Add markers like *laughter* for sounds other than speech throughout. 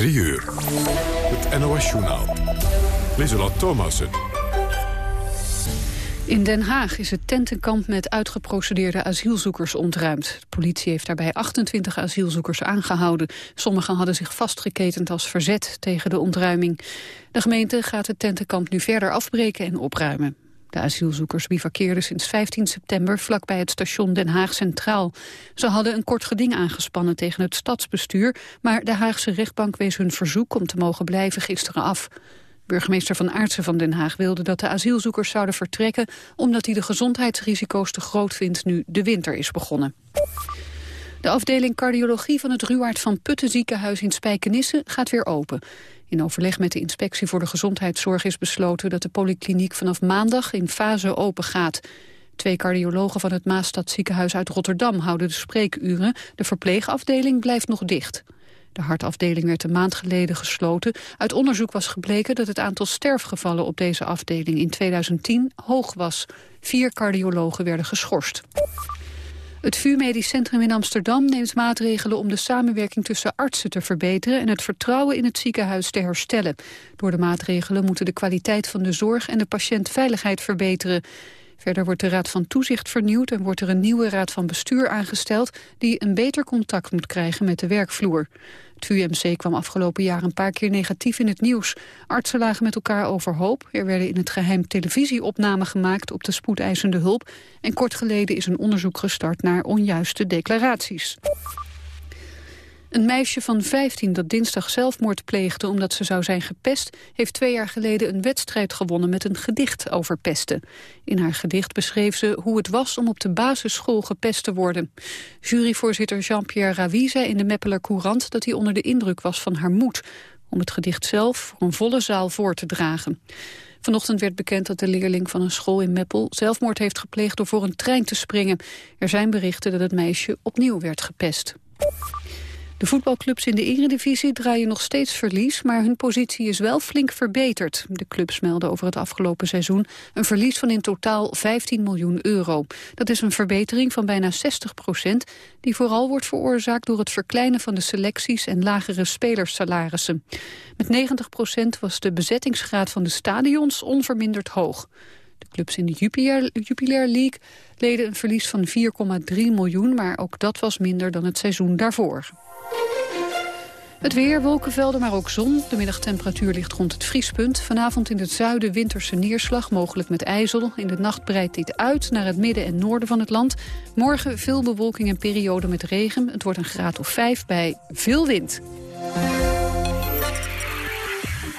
3 uur. Het NOS-journaal. Lieselot Thomassen. In Den Haag is het tentenkamp met uitgeprocedeerde asielzoekers ontruimd. De politie heeft daarbij 28 asielzoekers aangehouden. Sommigen hadden zich vastgeketend als verzet tegen de ontruiming. De gemeente gaat het tentenkamp nu verder afbreken en opruimen. De asielzoekers bivakkeerden sinds 15 september vlakbij het station Den Haag Centraal. Ze hadden een kort geding aangespannen tegen het stadsbestuur, maar de Haagse rechtbank wees hun verzoek om te mogen blijven gisteren af. Burgemeester Van Aartsen van Den Haag wilde dat de asielzoekers zouden vertrekken... omdat hij de gezondheidsrisico's te groot vindt nu de winter is begonnen. De afdeling cardiologie van het Ruwaard van Putten ziekenhuis in Spijkenisse gaat weer open. In overleg met de inspectie voor de gezondheidszorg is besloten dat de polykliniek vanaf maandag in fase open gaat. Twee cardiologen van het Maastad ziekenhuis uit Rotterdam houden de spreekuren. De verpleegafdeling blijft nog dicht. De hartafdeling werd een maand geleden gesloten. Uit onderzoek was gebleken dat het aantal sterfgevallen op deze afdeling in 2010 hoog was. Vier cardiologen werden geschorst. Het VU Medisch Centrum in Amsterdam neemt maatregelen om de samenwerking tussen artsen te verbeteren en het vertrouwen in het ziekenhuis te herstellen. Door de maatregelen moeten de kwaliteit van de zorg en de patiëntveiligheid verbeteren. Verder wordt de Raad van Toezicht vernieuwd en wordt er een nieuwe Raad van Bestuur aangesteld die een beter contact moet krijgen met de werkvloer. Het VUMC kwam afgelopen jaar een paar keer negatief in het nieuws. Artsen lagen met elkaar overhoop. Er werden in het geheim televisieopnamen gemaakt op de spoedeisende hulp. En kort geleden is een onderzoek gestart naar onjuiste declaraties. Een meisje van 15 dat dinsdag zelfmoord pleegde omdat ze zou zijn gepest... heeft twee jaar geleden een wedstrijd gewonnen met een gedicht over pesten. In haar gedicht beschreef ze hoe het was om op de basisschool gepest te worden. Juryvoorzitter Jean-Pierre Ravi zei in de Meppeler Courant... dat hij onder de indruk was van haar moed... om het gedicht zelf voor een volle zaal voor te dragen. Vanochtend werd bekend dat de leerling van een school in Meppel zelfmoord heeft gepleegd door voor een trein te springen. Er zijn berichten dat het meisje opnieuw werd gepest. De voetbalclubs in de eredivisie draaien nog steeds verlies... maar hun positie is wel flink verbeterd. De clubs melden over het afgelopen seizoen... een verlies van in totaal 15 miljoen euro. Dat is een verbetering van bijna 60 procent... die vooral wordt veroorzaakt door het verkleinen van de selecties... en lagere spelerssalarissen. Met 90 procent was de bezettingsgraad van de stadions onverminderd hoog. De clubs in de Jupiler, Jupiler League leden een verlies van 4,3 miljoen... maar ook dat was minder dan het seizoen daarvoor. Het weer, wolkenvelden, maar ook zon. De middagtemperatuur ligt rond het vriespunt. Vanavond in het zuiden winterse neerslag, mogelijk met ijzel. In de nacht breidt dit uit naar het midden en noorden van het land. Morgen veel bewolking en periode met regen. Het wordt een graad of vijf bij veel wind.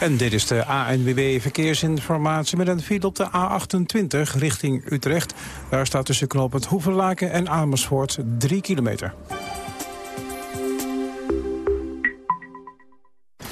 En dit is de ANWB Verkeersinformatie met een file op de A28 richting Utrecht. Daar staat tussen knooppunt Hoevenlaken en Amersfoort 3 kilometer.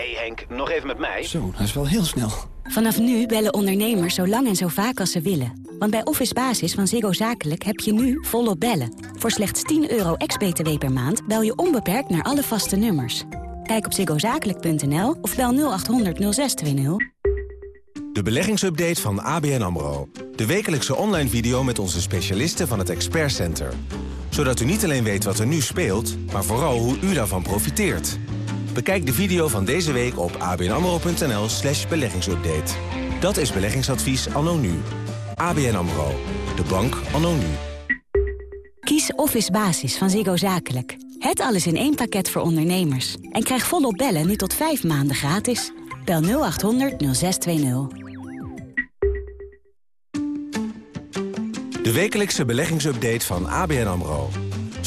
Hey Henk, nog even met mij. Zo, dat is wel heel snel. Vanaf nu bellen ondernemers zo lang en zo vaak als ze willen. Want bij Office Basis van Ziggo Zakelijk heb je nu volop bellen. Voor slechts 10 euro ex-BTW per maand bel je onbeperkt naar alle vaste nummers. Kijk op ziggozakelijk.nl of bel 0800 0620. De beleggingsupdate van ABN AMRO. De wekelijkse online video met onze specialisten van het Expert Center. Zodat u niet alleen weet wat er nu speelt, maar vooral hoe u daarvan profiteert. Bekijk de video van deze week op abnamro.nl slash beleggingsupdate. Dat is beleggingsadvies anno nu. ABN AMRO. De bank anno nu. Kies Office Basis van Ziggo Zakelijk. Het alles in één pakket voor ondernemers. En krijg volop bellen nu tot 5 maanden gratis. Bel 0800 0620. De wekelijkse beleggingsupdate van ABN AMRO.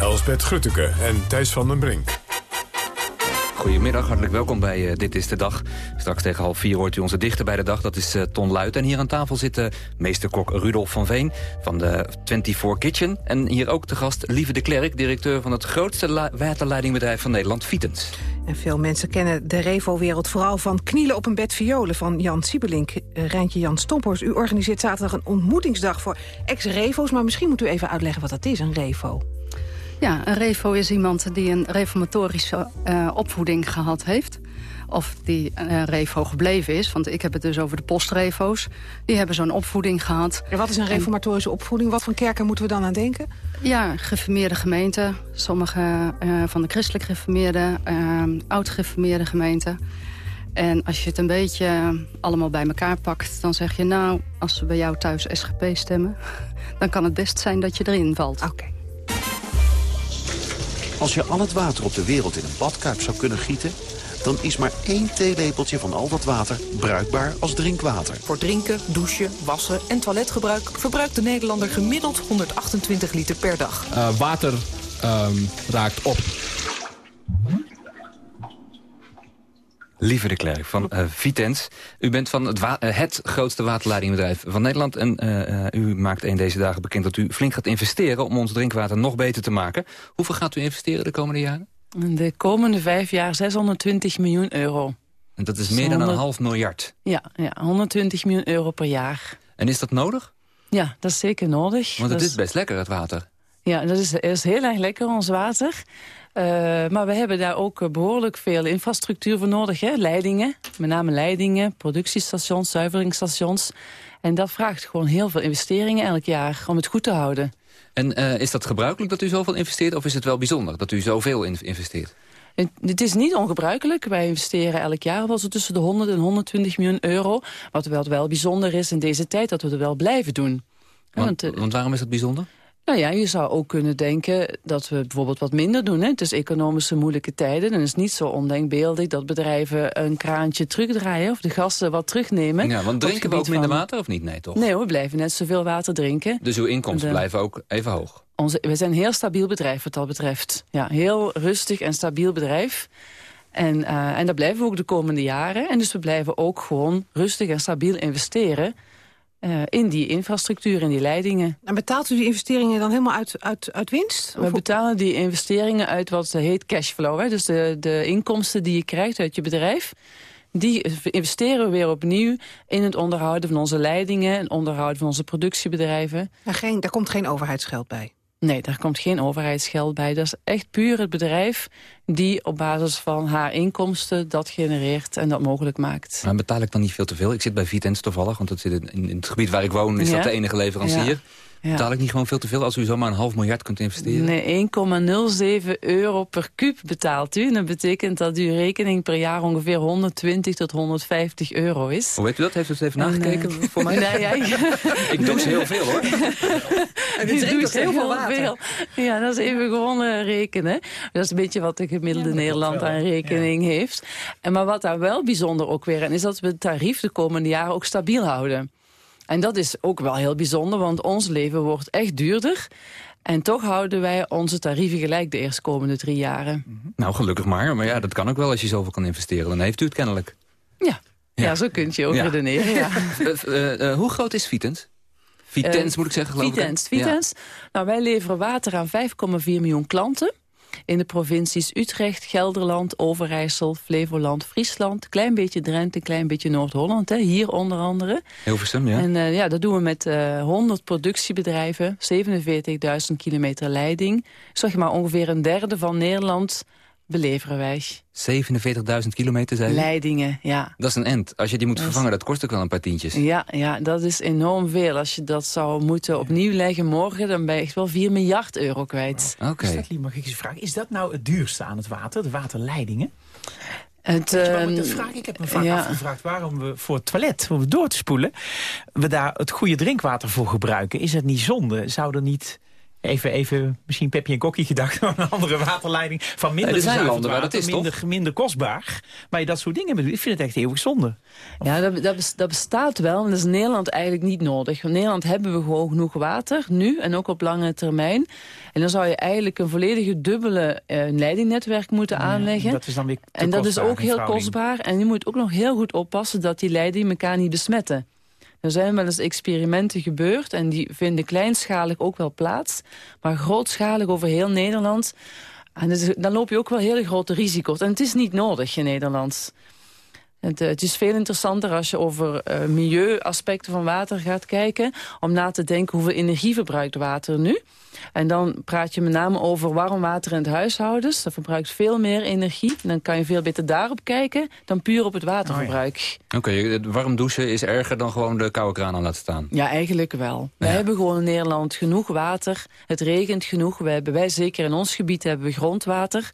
Elsbeth Grutteke en Thijs van den Brink. Goedemiddag, hartelijk welkom bij uh, Dit is de Dag. Straks tegen half vier hoort u onze dichter bij de dag, dat is uh, Ton Luit. En hier aan tafel zit uh, meesterkok Rudolf van Veen van de 24 Kitchen. En hier ook te gast Lieve de Klerk, directeur van het grootste waterleidingbedrijf van Nederland, Vitens. En veel mensen kennen de Revo-wereld vooral van Knielen op een bed violen van Jan Siebelink. Rijntje Jan Stomphorst, u organiseert zaterdag een ontmoetingsdag voor ex-Revo's. Maar misschien moet u even uitleggen wat dat is, een Revo. Ja, een revo is iemand die een reformatorische uh, opvoeding gehad heeft. Of die uh, revo gebleven is. Want ik heb het dus over de postrevo's. Die hebben zo'n opvoeding gehad. En wat is een reformatorische opvoeding? Wat voor kerken moeten we dan aan denken? Ja, geformeerde gemeenten. Sommige uh, van de christelijk geformeerde, oud-geformeerde gemeenten. En als je het een beetje allemaal bij elkaar pakt... dan zeg je, nou, als ze bij jou thuis SGP stemmen... *laughs* dan kan het best zijn dat je erin valt. Oké. Okay. Als je al het water op de wereld in een badkuip zou kunnen gieten... dan is maar één theelepeltje van al dat water bruikbaar als drinkwater. Voor drinken, douchen, wassen en toiletgebruik... verbruikt de Nederlander gemiddeld 128 liter per dag. Uh, water um, raakt op. Lieve de Klerk van uh, Vitens. U bent van het, uh, het, grootste waterleidingbedrijf van Nederland. En uh, u maakt een deze dagen bekend dat u flink gaat investeren... om ons drinkwater nog beter te maken. Hoeveel gaat u investeren de komende jaren? De komende vijf jaar 620 miljoen euro. En dat is meer 100... dan een half miljard? Ja, ja, 120 miljoen euro per jaar. En is dat nodig? Ja, dat is zeker nodig. Want het dat is best lekker, het water. Ja, dat is, is heel erg lekker, ons water. Uh, maar we hebben daar ook behoorlijk veel infrastructuur voor nodig. Hè? Leidingen, met name leidingen, productiestations, zuiveringsstations. En dat vraagt gewoon heel veel investeringen elk jaar om het goed te houden. En uh, is dat gebruikelijk dat u zoveel investeert of is het wel bijzonder dat u zoveel in investeert? Het, het is niet ongebruikelijk. Wij investeren elk jaar wel zo tussen de 100 en 120 miljoen euro. Wat wel, wel bijzonder is in deze tijd, dat we er wel blijven doen. Want, want, want waarom is dat bijzonder? Nou ja, je zou ook kunnen denken dat we bijvoorbeeld wat minder doen. Hè? Het is economische moeilijke tijden. En het is niet zo ondenkbeeldig dat bedrijven een kraantje terugdraaien... of de gasten wat terugnemen. Ja, want drinken we ook minder van... water of niet? Nee, toch? Nee we blijven net zoveel water drinken. Dus uw inkomsten de... blijven ook even hoog? Onze, we zijn een heel stabiel bedrijf wat dat betreft. Ja, heel rustig en stabiel bedrijf. En, uh, en dat blijven we ook de komende jaren. En dus we blijven ook gewoon rustig en stabiel investeren... Uh, in die infrastructuur, in die leidingen. En betaalt u die investeringen dan helemaal uit, uit, uit winst? We betalen die investeringen uit wat heet cashflow. Hè? Dus de, de inkomsten die je krijgt uit je bedrijf... die investeren we weer opnieuw in het onderhouden van onze leidingen... en onderhouden van onze productiebedrijven. En geen, daar komt geen overheidsgeld bij? Nee, daar komt geen overheidsgeld bij. Dat is echt puur het bedrijf die op basis van haar inkomsten dat genereert en dat mogelijk maakt. Maar betaal ik dan niet veel te veel? Ik zit bij Vitens toevallig, want het zit in, in het gebied waar ik woon is ja? dat de enige leverancier. Ja. Ja. Betaal ik niet gewoon veel te veel als u zomaar een half miljard kunt investeren? Nee, 1,07 euro per kuub betaalt u. En dat betekent dat uw rekening per jaar ongeveer 120 tot 150 euro is. Hoe weet u dat? Heeft u het even nagekeken en, uh, voor mij? *laughs* Nee, ja, *laughs* ik doe ze heel veel hoor. *laughs* en u drinkt heel veel water. Veel. Ja, dat is even gewoon uh, rekenen. Dat is een beetje wat de gemiddelde ja, Nederland aan rekening heeft. En maar wat daar wel bijzonder ook weer aan is dat we het tarief de komende jaren ook stabiel houden. En dat is ook wel heel bijzonder, want ons leven wordt echt duurder. En toch houden wij onze tarieven gelijk de eerstkomende drie jaren. Nou, gelukkig maar. Maar ja, dat kan ook wel als je zoveel kan investeren. Dan heeft u het kennelijk. Ja, ja. ja zo kunt je ook ja. redeneren. Ja. uh, *laughs* uh, hoe groot is Vitens? Vitens moet ik zeggen, geloof Vitens, ik. Vitens. Nou, wij leveren water aan 5,4 miljoen klanten. In de provincies Utrecht, Gelderland, Overijssel, Flevoland, Friesland... klein beetje Drenthe, klein beetje Noord-Holland, hier onder andere. Hilversum, ja. En uh, ja, dat doen we met uh, 100 productiebedrijven, 47.000 kilometer leiding. Zeg maar ongeveer een derde van Nederland beleveren wij. 47.000 kilometer zijn Leidingen, ja. Dat is een end. Als je die moet vervangen, dat kost ook wel een paar tientjes. Ja, ja, dat is enorm veel. Als je dat zou moeten opnieuw leggen morgen... dan ben je echt wel 4 miljard euro kwijt. Oké. Okay. Dat, mag ik eens vragen, is dat nou het duurste aan het water, de waterleidingen? Het, dat vraag ik. heb me vaak ja. afgevraagd waarom we voor het toilet, om het door te spoelen... we daar het goede drinkwater voor gebruiken. Is het niet zonde? Zou er niet Even, even misschien Pepje en Kokkie gedacht *laughs* aan een andere waterleiding. Van minder er zijn landen waar dat is, minder, toch? minder kostbaar. Maar je dat soort dingen bedoelt. Ik vind het echt eeuwig zonde. Ja, dat, dat, dat bestaat wel. Maar dat is in Nederland eigenlijk niet nodig. In Nederland hebben we gewoon genoeg water. Nu en ook op lange termijn. En dan zou je eigenlijk een volledige dubbele uh, leidingnetwerk moeten aanleggen. Ja, dat is dan weer en dat is ook heel kostbaar. En je moet ook nog heel goed oppassen dat die leidingen elkaar niet besmetten. Er zijn wel eens experimenten gebeurd en die vinden kleinschalig ook wel plaats. Maar grootschalig over heel Nederland, en dan loop je ook wel hele grote risico's. En het is niet nodig in Nederland. Het, eh, het, is veel interessanter als je over uh, milieuaspecten van water gaat kijken... om na te denken hoeveel energie verbruikt water nu. En dan praat je met name over warm water in het huishoudens. Dat verbruikt veel meer energie. En dan kan je veel beter daarop kijken dan puur op het waterverbruik. Oh, ja. Oké, warm douchen is erger dan gewoon de koude kraan aan laten staan? Ja, eigenlijk wel. Ja. Wij hebben gewoon in Nederland genoeg water. Het regent genoeg. Wij, hebben, wij zeker in ons gebied hebben we grondwater.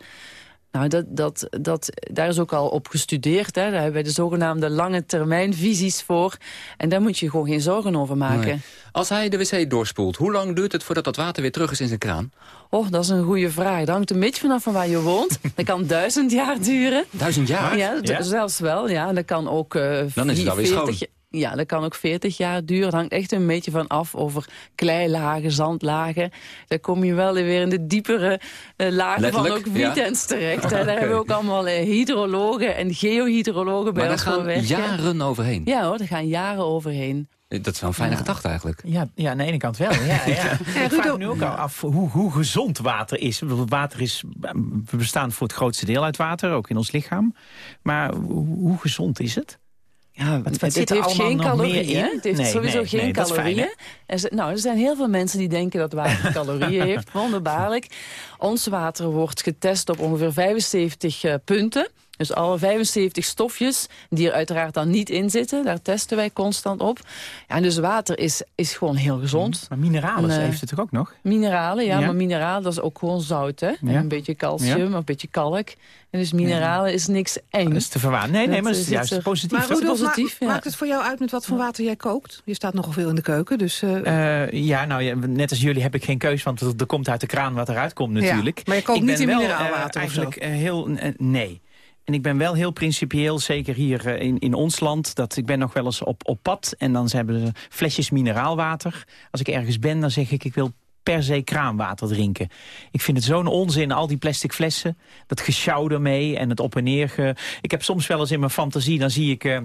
Nou, dat, dat, dat, daar is ook al op gestudeerd. Hè. Daar hebben wij de zogenaamde lange termijn visies voor. En daar moet je gewoon geen zorgen over maken. Nee. Als hij de wc doorspoelt, hoe lang duurt het voordat dat water weer terug is in zijn kraan? Oh, dat is een goede vraag. Dat hangt een beetje vanaf van waar je woont. *laughs* dat kan duizend jaar duren. Duizend jaar? Ja, ja? zelfs wel. Ja, dat kan ook uh, Dan is het alweer 40, schoon. Ja, dat kan ook 40 jaar duren. Het hangt echt een beetje van af over kleilagen, zandlagen. Daar kom je wel weer in de diepere uh, lagen Letterlijk, van ook Wietens ja. terecht. okay. Daar *laughs* hebben we ook allemaal uh, hydrologen en geohydrologen bij maar ons gaan werken. jaren overheen? Ja hoor, daar gaan jaren overheen. Dat is wel een fijne Ja. gedachte eigenlijk. Ja, ja, aan de ene kant wel. Ja, *laughs* ja. Ik vraag me nu ook al af hoe, hoe gezond water is. Water is. We bestaan voor het grootste deel uit water, ook in ons lichaam. Maar hoe, hoe gezond is het? Ja, het heeft geen calorieën. Het heeft Nee, sowieso nee, geen nee, fijn, calorieën. Er zijn- nou, er zijn heel veel mensen die denken dat water *laughs* calorieën heeft. Wonderbaarlijk. Ons water wordt getest op ongeveer 75 eh, punten. Dus alle 75 stofjes die er uiteraard dan niet in zitten. Daar testen wij constant op. Ja, en dus water is, is gewoon heel gezond. Maar mineralen En, eh, heeft het toch ook nog? Mineralen, ja, Ja. maar mineralen dat is ook gewoon zout. Hè? En. Een beetje calcium, Ja. een beetje kalk. En dus mineralen is niks eng. Dat is te verwaan. Nee, nee, maar dat is juist er- positief. Maar Rudolf, ma- positief, ja. maakt het voor jou uit met wat voor water jij kookt? Je staat nogal veel in de keuken, dus... eh, Eh, ja, nou ja, net als jullie heb ik geen keus, want er, komt uit de kraan wat eruit komt Ja, natuurlijk. maar je kookt Ik niet ben in wel, mineraalwater of zo? eigenlijk heel, nee. En ik ben wel heel principieel, zeker hier eh, in, in ons land... dat ik ben nog wel eens op, op pad en dan hebben ze flesjes mineraalwater. Als ik ergens ben, dan zeg ik, ik wil per se kraanwater drinken. Ik vind het zo'n onzin, al die plastic flessen. Dat gesjouw ermee en het op en neer. Ge... Ik heb soms wel eens in mijn fantasie, dan zie ik...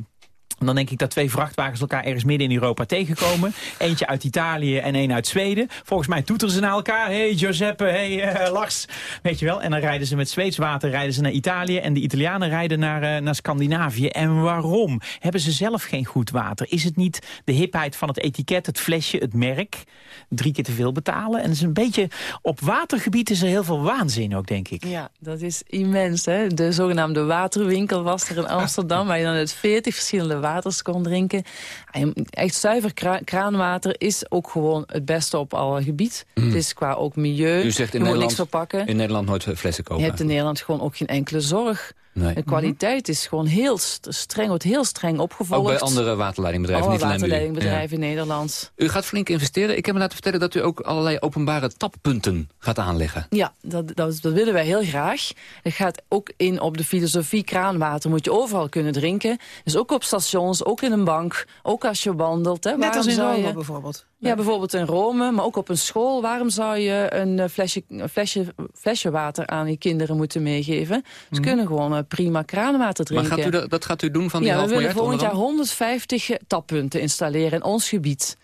dan denk ik dat twee vrachtwagens elkaar ergens midden in Europa tegenkomen. Eentje uit Italië en één uit Zweden. Volgens mij toeteren ze naar elkaar. hey Giuseppe, hey eh, Lars. Weet je wel. En dan rijden ze met Zweeds water rijden ze naar Italië. En de Italianen rijden naar, eh, naar Scandinavië. En waarom? Hebben ze zelf geen goed water? Is het niet de hipheid van het etiket, het flesje, het merk? Drie keer te veel betalen. En het is een beetje... Op watergebied is er heel veel waanzin ook, denk ik. Ja, dat is immens. Hè? De zogenaamde waterwinkel was er in Amsterdam... *laughs* waar je dan uit 40 verschillende waters kon drinken. En Echt zuiver kra- kraanwater is ook gewoon het beste op alle gebied. Mm. Het is qua ook milieu. U zegt in je moet Nederland, niks verpakken. in Nederland nooit flessen kopen. Je hebt in Nederland gewoon ook geen enkele zorg. Nee. De kwaliteit is gewoon heel st- streng, wordt heel streng opgevolgd. Ook bij andere waterleidingbedrijven, Alle niet alleen bij u. waterleidingbedrijven in Nederland. U gaat flink investeren. Ik heb me laten vertellen dat u ook allerlei openbare tappunten gaat aanleggen. Ja, dat, dat, dat willen wij heel graag. Het gaat ook in op de filosofie kraanwater moet je overal kunnen drinken. Dus ook op stations, ook in een bank, ook als je wandelt. Hè. Net Waarom als in Rome je- bijvoorbeeld. Ja, bijvoorbeeld in Rome, maar ook op een school. Waarom zou je een eh, flesje, een flesje, flesje water aan je kinderen moeten meegeven? Ze Mhm. kunnen gewoon eh, prima kraanwater Maar drinken. gaat u dat, dat gaat u doen van die ja, we half willen miljard? volgend onder jaar andere? 150 tappunten installeren in ons gebied.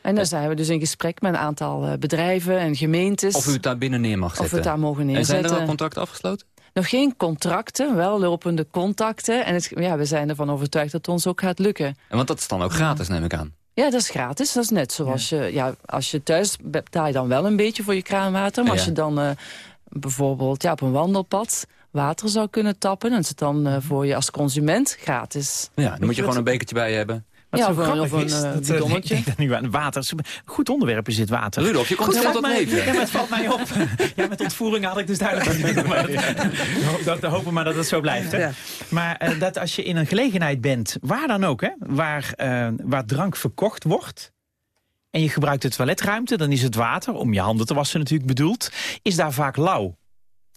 En dan zijn we dus in gesprek met een aantal eh, bedrijven en gemeentes. Of u het daar binnen neer mag zetten. Of we het daar mogen En neerzetten. zijn er al contracten afgesloten? Nog geen contracten, wel lopende contacten. En het, ja, we zijn ervan overtuigd dat het ons ook gaat lukken. En want dat is dan ook gratis, neem ik aan. Ja, dat is gratis. Dat is net zoals je... Ja, als je thuis betaal je dan wel een beetje voor je kraanwater. Maar Ja. als je dan eh, bijvoorbeeld ja, op een wandelpad water zou kunnen tappen... dan is het dan eh, voor je als consument gratis. Ja, dan moet je gewoon een bekertje bij je hebben. Wat Ja, zo of een- grappig of een, is, eh, dat, bidonnetje. *laughs* ik denk nu aan water. Goed onderwerp is dit water. Rudolf, je komt Goed, helemaal valt tot mij- leven. Ja, maar het valt mij op. *laughs* Ja, met ontvoering had ik dus duidelijk *laughs* niet. Maar dat, hopen maar dat het zo blijft. Hè. Ja. Maar eh, dat als je in een gelegenheid bent, waar dan ook, hè, waar, eh, waar drank verkocht wordt... en je gebruikt de toiletruimte, dan is het water, om je handen te wassen natuurlijk bedoeld... is daar vaak lauw.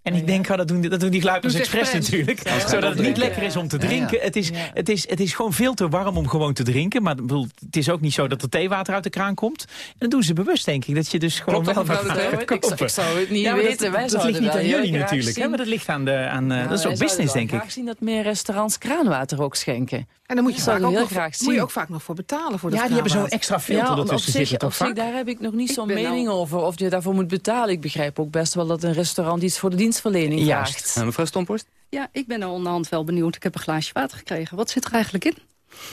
En ik denk, oh, dat, doen, die- dat doen die gluipers Doen ze expres natuurlijk. Ja, zodat het niet lekker is om te Ja, ja. drinken. Het, is, het, is, het is gewoon veel te warm om gewoon te drinken. Maar ik bedoel, het is ook niet zo dat er theewater uit de kraan komt. En dat doen ze bewust, denk ik. Dat je dus gewoon Klopt dat, wel wat gaat Ik ik zou het niet weten. Dat, Wij dat zouden ligt niet aan jullie natuurlijk. Hè, zien. maar dat ligt aan de... Aan, eh, Nou, dat is ook business, denk ik. graag zien dat meer restaurants kraanwater ook schenken. En dan moet je, Dat vaak zouden ook heel graag moet je zien. ook vaak nog voor betalen. Voor dat Ja, die hebben zo'n extra filter ertussen zich, zitten, toch vaak? daar heb ik nog niet zo'n mening al- over. Of je daarvoor moet betalen. Ik begrijp ook best wel dat een restaurant iets voor de dienstverlening Juist. vraagt. Nou, mevrouw Stomporst? Ja, ik ben er onderhand wel benieuwd. Ik heb een glaasje water gekregen. Wat zit er eigenlijk in?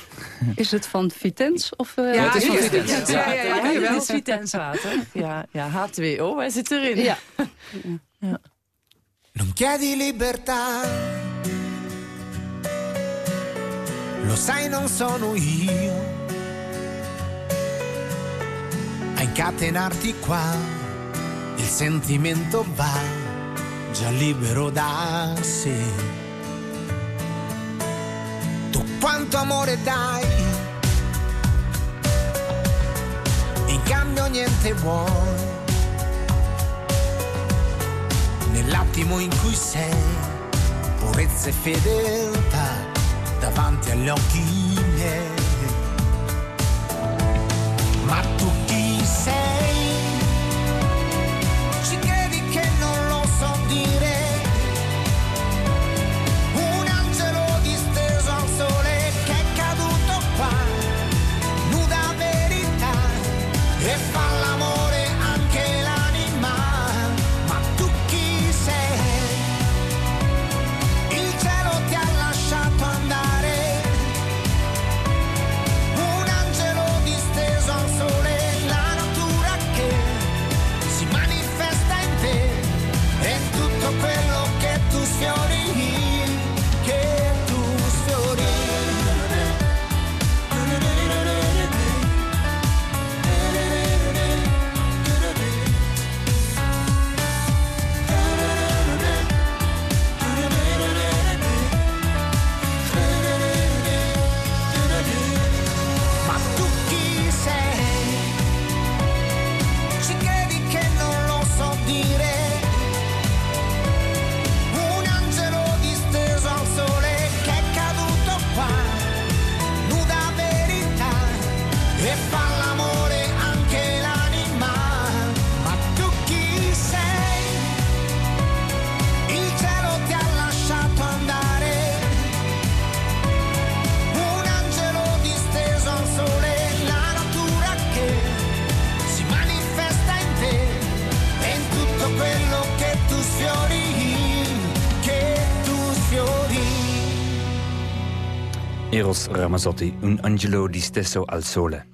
*laughs* Is het van Vitens? Of, eh, Ja, het is van Vitens. het. Ja. Ja, ja, ja, jawel. is Vitenswater. Ja, ja, H2O, wij zitten erin. Ja. *laughs* Non chiedi libertà, lo sai non sono io a incatenarti qua, il sentimento va già libero da sé. Tu quanto amore dai, in cambio niente vuoi. nell'attimo in cui sei, purezza e fedeltà davanti agli occhi miei. Ma tu Eros Ramazzotti, un angelo di stesso al sole.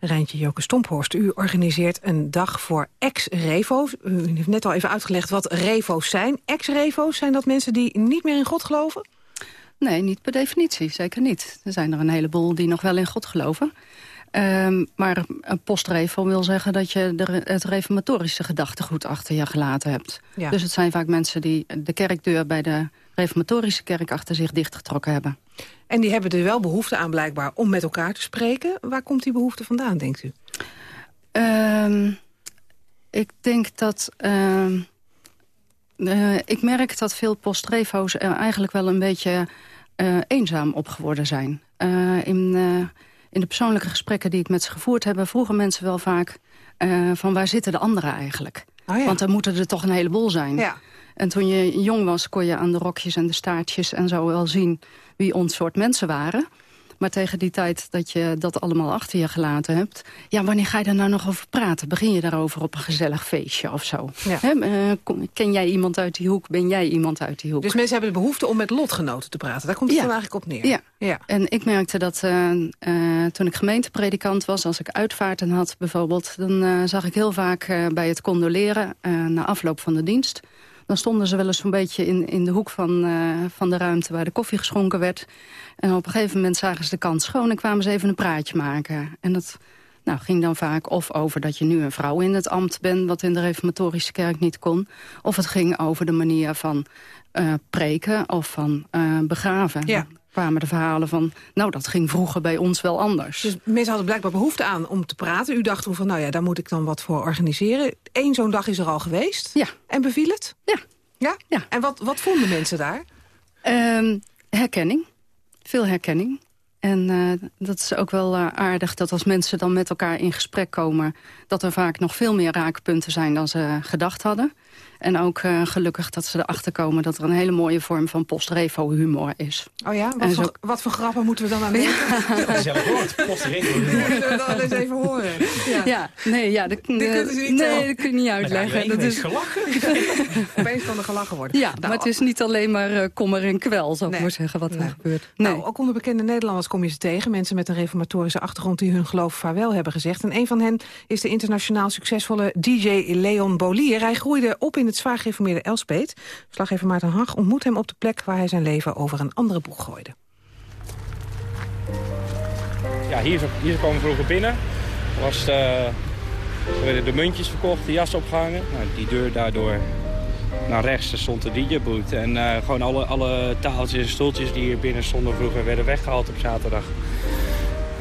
Rijntje Joke Stomphorst, u organiseert een dag voor ex-revo's. U heeft net al even uitgelegd wat revo's zijn. Ex-revo's, zijn dat mensen die niet meer in God geloven? Nee, niet per definitie. Zeker niet. Er zijn er een heleboel die nog wel in God geloven. Ehm, maar een postrevo wil zeggen dat je de, het reformatorische gedachtegoed achter je gelaten hebt. Ja. Dus het zijn vaak mensen die de kerkdeur bij de reformatorische kerk achter zich dichtgetrokken hebben. En die hebben er wel behoefte aan blijkbaar om met elkaar te spreken. Waar komt die behoefte vandaan, denkt u? Ehm, ik denk dat... ehm, eh, ik merk dat veel postrevo's er eigenlijk wel een beetje eh, eenzaam op geworden zijn. Eh, in, in de persoonlijke gesprekken die ik met ze gevoerd heb... vroegen mensen wel vaak van waar zitten de anderen eigenlijk? Oh ja. Want er moeten er toch een heleboel zijn. Ja. En toen je jong was kon je aan de rokjes en de staartjes en zo wel zien... wie ons soort mensen waren... Maar tegen die tijd dat je dat allemaal achter je gelaten hebt... ja, wanneer ga je daar nou nog over praten? Begin je daarover op een gezellig feestje of zo? Eh, ken jij iemand uit die hoek? Ben jij iemand uit die hoek? Dus mensen hebben de behoefte om met lotgenoten te praten. Daar komt het Ja. dan eigenlijk op neer. Ja. ja. En ik merkte dat eh, eh, toen ik gemeentepredikant was... als ik uitvaarten had bijvoorbeeld... dan zag ik heel vaak bij het condoleren na afloop van de dienst... dan stonden ze wel eens zo'n beetje in, in de hoek van, eh, van de ruimte... waar de koffie geschonken werd. En op een gegeven moment zagen ze de kant schoon... en kwamen ze even een praatje maken. En dat nou, ging dan vaak of over dat je nu een vrouw in het ambt bent... wat in de reformatorische kerk niet kon. Of het ging over de manier van eh, preken of van eh, begraven. Ja. Kwamen de verhalen van... nou, dat ging vroeger bij ons wel anders. Dus mensen hadden blijkbaar behoefte aan om te praten. U dacht toen van, nou ja, daar moet ik dan wat voor organiseren. Eén zo'n dag is er al geweest. Ja. En beviel het? Ja. Ja? Ja. En wat, wat vonden mensen daar? Ehm, herkenning. Veel herkenning. En eh, dat is ook wel eh, aardig dat als mensen dan met elkaar in gesprek komen... dat er vaak nog veel meer raakpunten zijn dan ze gedacht hadden. En ook eh, gelukkig dat ze erachter komen dat er een hele mooie vorm van post-revo-humor is. Oh ja, wat, En zo- voor, wat voor grappen moeten we dan aan denken? *laughs* Gezellig woord, post-revo. Zullen we dat eens even horen? Ja. Ja, nee, ja, dat, niet nee, dat kun je niet uitleggen. Dat is, *laughs* Opeens kan er gelachen worden. ja, Nou, maar het is niet alleen maar kommer en kwel, zou ik Nee. maar zeggen, wat er gebeurt. Nee. Nou, ook onder bekende Nederlanders kom je ze tegen. Mensen met een reformatorische achtergrond die hun geloof vaarwel hebben gezegd. En een van hen is de internationaal succesvolle DJ Leon Bolier. Hij groeide op in het zwaar gereformeerde Elspet. Verslaggever Maarten Hag ontmoet hem op de plek waar hij zijn leven over een andere boeg gooide. Ja, hier, hier we vroeger binnen. Was de, er werden de muntjes verkocht, de jas opgehangen. Nou, die deur daardoor naar rechts stond de DJ-boot. En eh, gewoon alle, alle taaltjes en stoeltjes die hier binnen stonden vroeger werden weggehaald op zaterdag.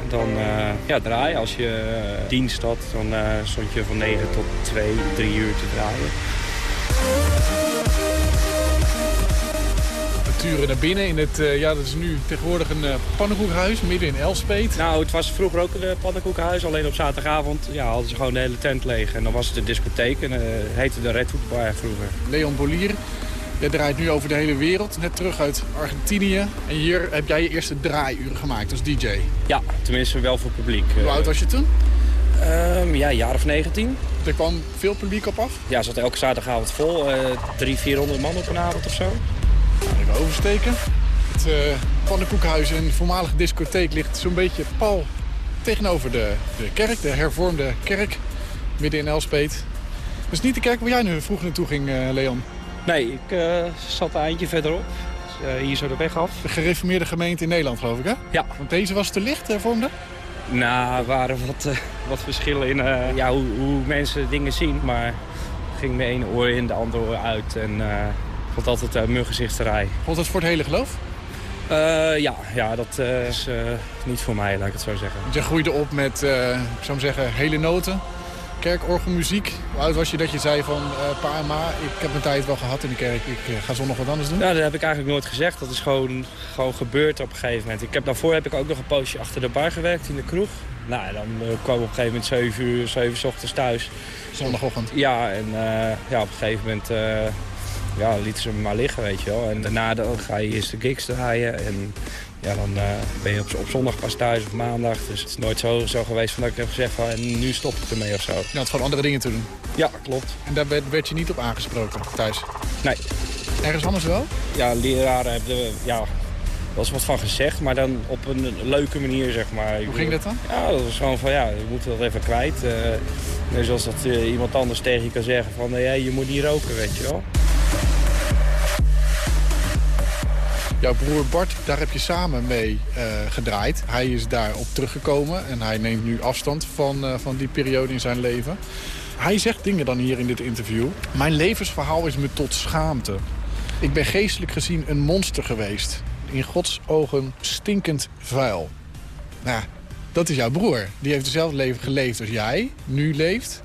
Dan eh, ja, draaien. Als je eh, dienst had, dan stond je van 9 tot 2, 3 uur te draaien. We turen naar binnen in het, eh, ja dat is nu tegenwoordig een eh pannenkoekhuis midden in Elspet. Nou, het was vroeger ook een pannenkoekenhuis. Alleen op zaterdagavond ja, hadden ze gewoon de hele tent leeg. En dan was het de discotheek en eh, heette de Redwood Bar vroeger. Leon Bolier, jij draait nu over de hele wereld, net terug uit Argentinië. En hier heb jij je eerste draaiuren gemaakt als DJ. Ja, tenminste wel voor publiek. Hoe oud was je toen? Ehm, ja, een jaar of 19. Er kwam veel publiek op af? Ja, zat elke zaterdagavond vol. eh 300, 400 man op een avond of zo. Even oversteken. Het eh pannenkoekhuis en voormalige discotheek ligt zo'n beetje pal tegenover de, de kerk, de hervormde kerk, midden in Elspet. Dat is niet de kerk waar jij nu vroeger naartoe ging, eh, Leon. Nee, ik eh, zat een eindje verderop. Dus, hier zo de weg af. De gereformeerde gemeente in Nederland, geloof ik, hè? Ja. Want deze was te licht, hervormde? Nou, er waren wat, wat verschillen in ja, hoe, hoe mensen dingen zien. Maar het ging de ene oor in, de andere oor uit. En vond altijd uh, muggenzichterij. Vond dat voor het hele geloof? Eh, ja, ja, dat eh, is eh, niet voor mij, laat ik het zo zeggen. Je groeide op met, eh, ik zou zeggen, hele noten. Kerkorgelmuziek. Hoe oud was je dat je zei van eh pa en ma, ik heb mijn tijd wel gehad in de kerk. Ik eh, ga zondag wat anders doen? Nou, dat heb ik eigenlijk nooit gezegd. Dat is gewoon, gewoon gebeurd op een gegeven moment. Ik heb, daarvoor heb ik ook nog een poosje achter de bar gewerkt in de kroeg. Nou, dan kwam op een gegeven moment 7 uur, 7 uur ochtends thuis. Zondagochtend? Ja, en ja, op een gegeven moment ja, lieten ze me maar liggen, weet je wel. En daarna dan ga je eerst de gigs draaien en ja, dan uh, ben je op, op, zondag pas thuis of maandag. Dus het is nooit zo, zo geweest van dat ik heb gezegd van en nu stop ik ermee of zo. Je had gewoon andere dingen te doen? Ja, klopt. En daar werd, werd je niet op aangesproken thuis? Nee. Ergens anders wel? Ja, leraren hebben er ja, wel eens wat van gezegd, maar dan op een leuke manier, zeg maar. Hoe ging dat dan? Ja, dat was gewoon van, ja, je moet dat even kwijt. Uh, zoals dat uh, iemand anders tegen je kan zeggen van, ja, je moet niet roken, weet je wel. Jouw broer Bart, daar heb je samen mee uh, gedraaid. Hij is daarop teruggekomen en hij neemt nu afstand van, uh, van die periode in zijn leven. Hij zegt dingen dan hier in dit interview. Mijn levensverhaal is me tot schaamte. Ik ben geestelijk gezien een monster geweest. In Gods ogen stinkend vuil. Nou, dat is jouw broer. Die heeft hetzelfde leven geleefd als jij nu leeft.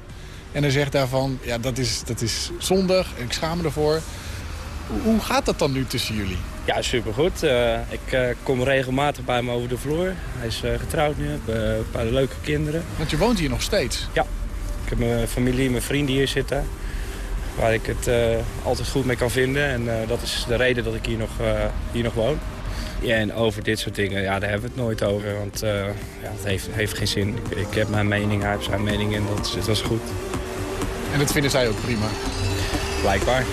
En hij zegt daarvan, ja, dat is, dat is zondig en ik schaam me ervoor. Hoe gaat dat dan nu tussen jullie? Ja, supergoed. Uh, ik uh, kom regelmatig bij hem over de vloer. Hij is uh, getrouwd nu, heeft een paar leuke kinderen. Want je woont hier nog steeds? Ja. Ik heb mijn familie en mijn vrienden hier zitten. Waar ik het altijd goed mee kan vinden. En dat is de reden dat ik hier nog, hier nog woon. Ja, en over dit soort dingen, ja, daar hebben we het nooit over. Want ja, het heeft, heeft geen zin. Ik, ik, heb mijn mening, hij heeft zijn mening en dat, is, dat is goed. En dat vinden zij ook prima? Blijkbaar.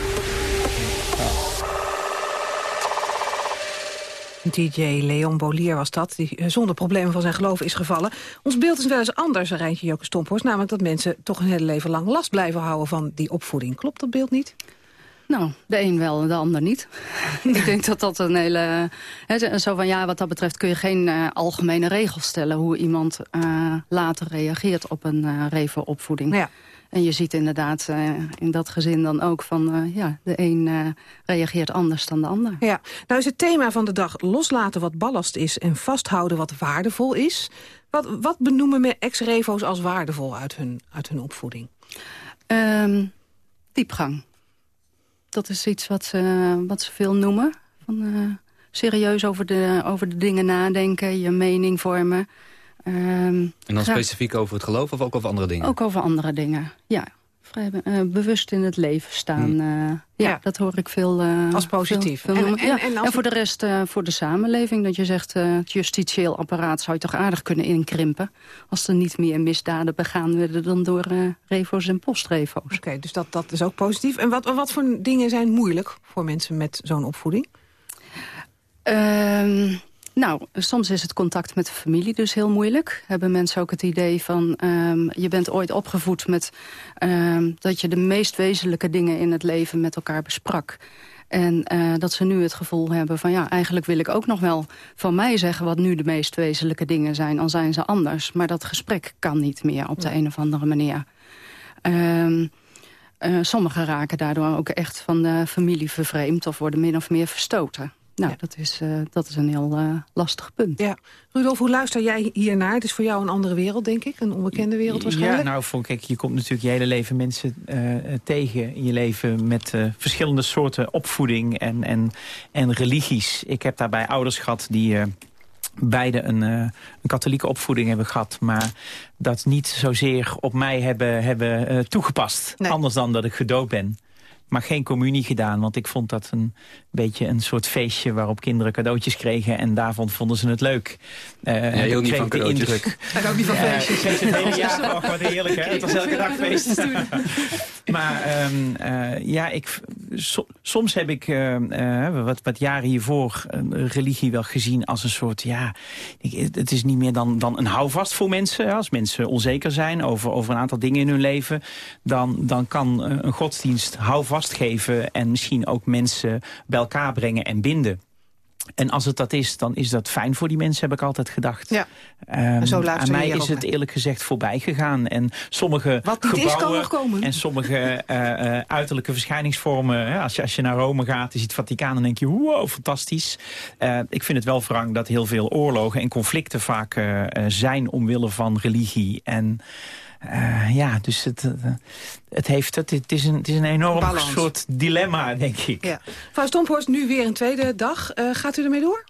DJ Leon Bolier was dat, die eh, zonder problemen van zijn geloof is gevallen. Ons beeld is wel eens anders, Rijntje Joke Stomphorst. Namelijk dat mensen toch een hele leven lang last blijven houden van die opvoeding. Klopt dat beeld niet? Nou, de een wel en de ander niet. *laughs* ik denk dat dat een hele... Zo van, ja, wat dat betreft kun je geen uh, algemene regels stellen... hoe iemand uh, later reageert op een uh, revo-opvoeding. Ja. En je ziet inderdaad uh, in dat gezin dan ook van... Uh, ja, de een uh, reageert anders dan de ander. Ja, nou is het thema van de dag loslaten wat ballast is... en vasthouden wat waardevol is. Wat, wat benoemen ex-revo's als waardevol uit hun, uit hun opvoeding? Um, diepgang. Dat is iets wat ze, wat ze veel noemen. Van, serieus over de, over de dingen nadenken, je mening vormen... Um, en dan specifiek over het geloof of ook over andere dingen? Ook over andere dingen, ja. Vrij uh, bewust in het leven staan. Hmm. Uh, ja, ja, dat hoor ik veel. Uh, Als positief. Veel, veel, en, en, ja. en, en, voor de rest, voor de samenleving. Dat je zegt, het justitieel apparaat zou je toch aardig kunnen inkrimpen. Als er niet meer misdaden begaan werden dan door revo's en postrevo's. Oké, okay, dus dat, dat is ook positief. En wat, wat voor dingen zijn moeilijk voor mensen met zo'n opvoeding? Um, nou, soms is het contact met de familie dus heel moeilijk. Hebben mensen ook het idee van... Um, je bent ooit opgevoed met um, dat je de meest wezenlijke dingen in het leven met elkaar besprak. En uh, dat ze nu het gevoel hebben van ja, eigenlijk wil ik ook nog wel van mij zeggen... wat nu de meest wezenlijke dingen zijn, al zijn ze anders. Maar dat gesprek kan niet meer op de een of andere manier. Um, uh, sommigen raken daardoor ook echt van de familie vervreemd... of worden min of meer verstoten. Nou, ja. dat, is, uh, dat is een heel uh, lastig punt. Ja. Rudolf, hoe luister jij hiernaar? Het is voor jou een andere wereld, denk ik. Een onbekende wereld waarschijnlijk. Ja, nou, vond ik, je komt natuurlijk je hele leven mensen uh, tegen in je leven... met verschillende soorten opvoeding en, en, en religies. Ik heb daarbij ouders gehad die beide een, uh, een, katholieke opvoeding hebben gehad... maar dat niet zozeer op mij hebben, hebben uh, toegepast. Nee. Anders dan dat ik gedoopt ben maar geen communie gedaan. Want ik vond dat een beetje een soort feestje waarop kinderen cadeautjes kregen. En daarvan vonden ze het leuk. Uh, ja, heel *laughs* niet van de indruk. *laughs* En ook niet van feestjes. Uh, het hele jaar, oh, wat heerlijk hè. Het was elke dag feest. *laughs* maar um, uh, ja, ik, so, soms heb ik uh, wat, wat jaren hiervoor religie wel gezien als een soort... ja, ik, het is niet meer dan, dan een houvast voor mensen. Als mensen onzeker zijn over, over een aantal dingen in hun leven... dan, dan kan een godsdienst houvast geven en misschien ook mensen bij elkaar brengen en binden. En als het dat is, dan is dat fijn voor die mensen, heb ik altijd gedacht. Ja. Um, en zo aan mij is het eerlijk gezegd voorbij gegaan. En sommige Wat niet gebouwen is, komen. en sommige uh, *laughs* uh, uiterlijke verschijningsvormen. Als, je, als je naar Rome gaat, je ziet het Vaticaan, dan denk je, wow, fantastisch. Uh, ik vind het wel wrang dat heel veel oorlogen en conflicten vaak zijn omwille van religie. En uh, ja, dus het, uh, het, heeft, het, het, is een, het is een enorm Balans. soort dilemma, denk ik. Ja. Mevrouw Stomphorst, nu weer een tweede dag. Uh, gaat u ermee door?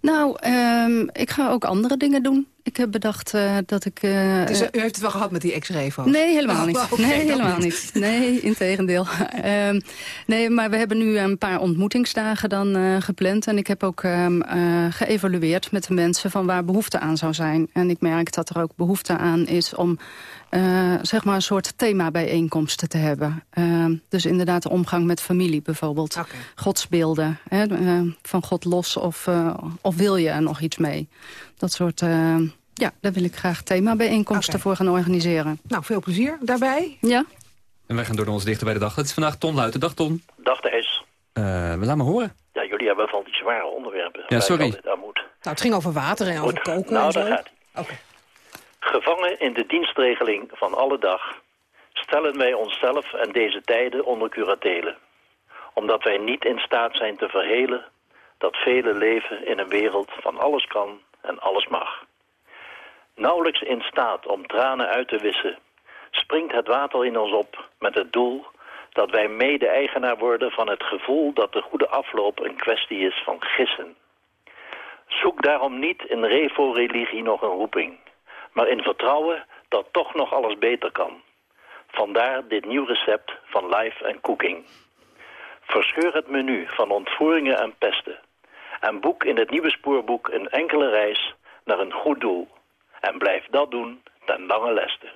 Nou, um, ik ga ook andere dingen doen. Ik heb bedacht uh, dat ik... Uh, dus u heeft het wel gehad met die ex-revo's? Nee, helemaal niet. Oh, okay, nee, helemaal niet. Nee, in tegendeel. um, *laughs* nee, maar we hebben nu een paar ontmoetingsdagen dan uh, gepland. En ik heb ook um, geëvalueerd met de mensen van waar behoefte aan zou zijn. En ik merk dat er ook behoefte aan is om... Uh, zeg maar een soort thema-bijeenkomsten te hebben. Uh, dus inderdaad de omgang met familie bijvoorbeeld. Okay. Godsbeelden. Hè, uh, van God los of, of wil je er nog iets mee? Dat soort... ja, daar wil ik graag thema-bijeenkomsten okay. voor gaan organiseren. Nou, veel plezier daarbij. Ja. En wij gaan door naar ons dichter bij de dag. Het is vandaag Ton Luiten. Dag Ton. Dag Thijs. we laten me horen. Ja, jullie hebben van die zware onderwerpen. Ja, sorry. Nou, het ging over water en over koken nou, en zo. daar gaat Oké. Okay. Gevangen in de dienstregeling van alle dag stellen wij onszelf en deze tijden onder curatelen. Omdat wij niet in staat zijn te verhelen dat vele leven in een wereld van alles kan en alles mag. Nauwelijks in staat om tranen uit te wissen, springt het water in ons op met het doel dat wij mede-eigenaar worden van het gevoel dat de goede afloop een kwestie is van gissen. Zoek daarom niet in revo-religie nog een roeping maar in vertrouwen dat toch nog alles beter kan. Vandaar dit nieuw recept van Life and Cooking. Verscheur het menu van ontvoeringen en pesten En boek in het nieuwe spoorboek een enkele reis naar een goed doel. En blijf dat doen ten lange leste.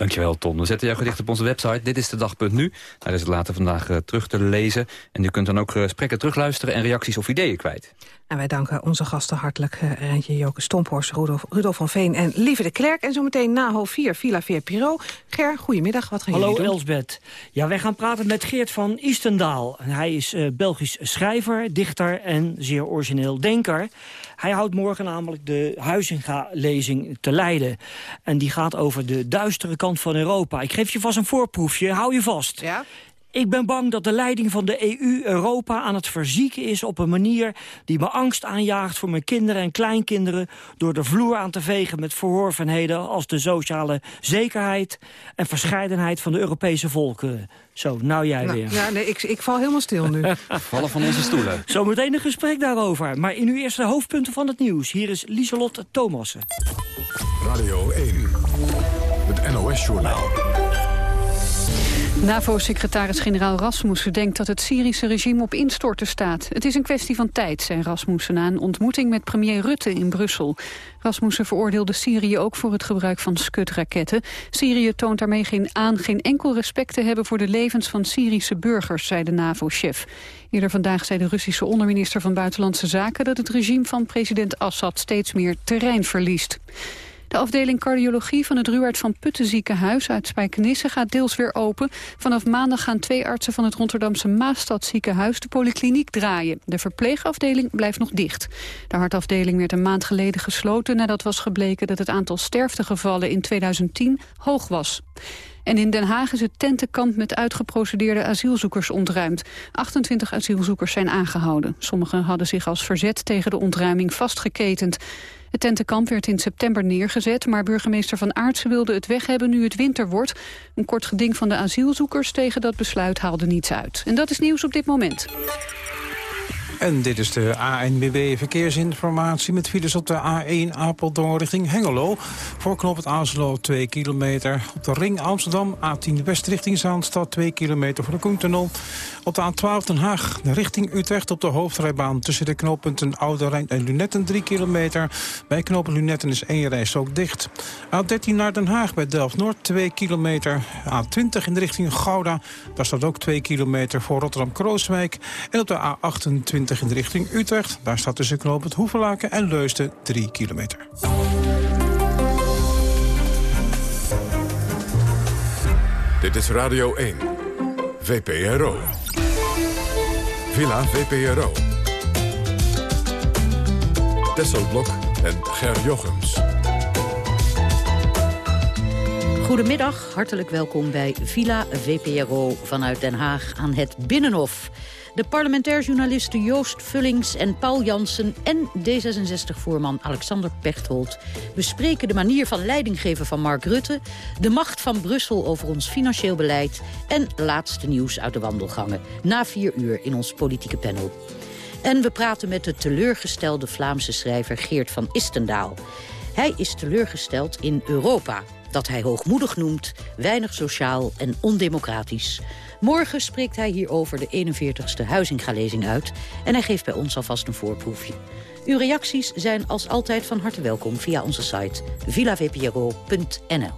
Dankjewel, Ton. We zetten jouw gedicht op onze website. Dit is de dag.nu. Daar is het later vandaag uh, terug te lezen. En u kunt dan ook gesprekken terugluisteren en reacties of ideeën kwijt. En wij danken onze gasten hartelijk. Uh, Rentje Joke Stomphorst, Rudolf, Rudolf van Veen en Lieve de Klerk. En zometeen na half vier, Villa VPRO. Ger, goedemiddag. Wat gaan Hallo, jullie doen? Elsbeth. Ja, wij gaan praten met Geert van Istendaal. Hij is uh, Belgisch schrijver, dichter en zeer origineel denker. Hij houdt morgen namelijk de Huizinga-lezing te Leiden. En die gaat over de duistere kant van Europa. Ik geef je vast een voorproefje. Hou je vast. Ja? Ik ben bang dat de leiding van de EU Europa aan het verzieken is op een manier die me angst aanjaagt voor mijn kinderen en kleinkinderen door de vloer aan te vegen met verworvenheden als de sociale zekerheid en verscheidenheid van de Europese volken. Zo, nou jij Nou, weer. ja, nee, ik, ik val helemaal stil nu. *laughs* Vallen van onze stoelen. Zometeen een gesprek daarover. Maar in nu eerst de hoofdpunten van het nieuws. Hier is Lieselot Thomassen. Radio 1, het NOS-journaal. NAVO-secretaris-generaal Rasmussen denkt dat het Syrische regime op instorten staat. Het is een kwestie van tijd, zei Rasmussen na een ontmoeting met premier Rutte in Brussel. Rasmussen veroordeelde Syrië ook voor het gebruik van Scud-raketten. Syrië toont daarmee geen aan geen enkel respect te hebben voor de levens van Syrische burgers, zei de NAVO-chef. Eerder vandaag zei de Russische onderminister van Buitenlandse Zaken dat het regime van president Assad steeds meer terrein verliest. De afdeling cardiologie van het Ruwaard van Putten ziekenhuis uit Spijkenisse gaat deels weer open. Vanaf maandag gaan twee artsen van het Rotterdamse Maastad ziekenhuis de polykliniek draaien. De verpleegafdeling blijft nog dicht. De hartafdeling werd een maand geleden gesloten nadat was gebleken dat het aantal sterftegevallen in 2010 hoog was. En in Den Haag is het tentenkamp met uitgeprocedeerde asielzoekers ontruimd. 28 asielzoekers zijn aangehouden. Sommigen hadden zich als verzet tegen de ontruiming vastgeketend. Het tentenkamp werd in september neergezet, maar burgemeester Van Aartsen wilde het weg hebben nu het winter wordt. Een kort geding van de asielzoekers tegen dat besluit haalde niets uit. En dat is nieuws op dit moment. En dit is de ANBB verkeersinformatie met files op de A1 Apeldoorn richting Hengelo. Voor knop het Azelo 2 kilometer. Op de ring Amsterdam A10 West richting Zaanstad 2 kilometer voor de Koentunnel. Op de A12 Den Haag richting Utrecht op de hoofdrijbaan tussen de knooppunten Oude Rijn en Lunetten 3 kilometer. Bij knooppunt Lunetten is één reis ook dicht. A13 naar Den Haag bij Delft-Noord 2 kilometer. A20 in de richting Gouda. Daar staat ook 2 kilometer voor Rotterdam-Krooswijk. En op de A28 in de richting Utrecht. Daar staat tussen knooppunt Hoevelaken en Leusden 3 kilometer. Dit is Radio 1, VPRO. Villa VPRO. Tesselblok en Ger Jochems. Goedemiddag, hartelijk welkom bij Villa VPRO vanuit Den Haag aan het Binnenhof. De parlementair journalisten Joost Vullings en Paul Jansen... en D66-voorman Alexander Pechtold bespreken de manier van leidinggeven van Mark Rutte... de macht van Brussel over ons financieel beleid... en laatste nieuws uit de wandelgangen. Na vier uur in ons politieke panel. En we praten met de teleurgestelde Vlaamse schrijver Geert van Istendaal. Hij is teleurgesteld in Europa, dat hij hoogmoedig noemt... weinig sociaal en ondemocratisch. Morgen spreekt hij hierover de 41ste Huizinga-lezing uit... en hij geeft bij ons alvast een voorproefje. Uw reacties zijn als altijd van harte welkom via onze site villavpro.nl.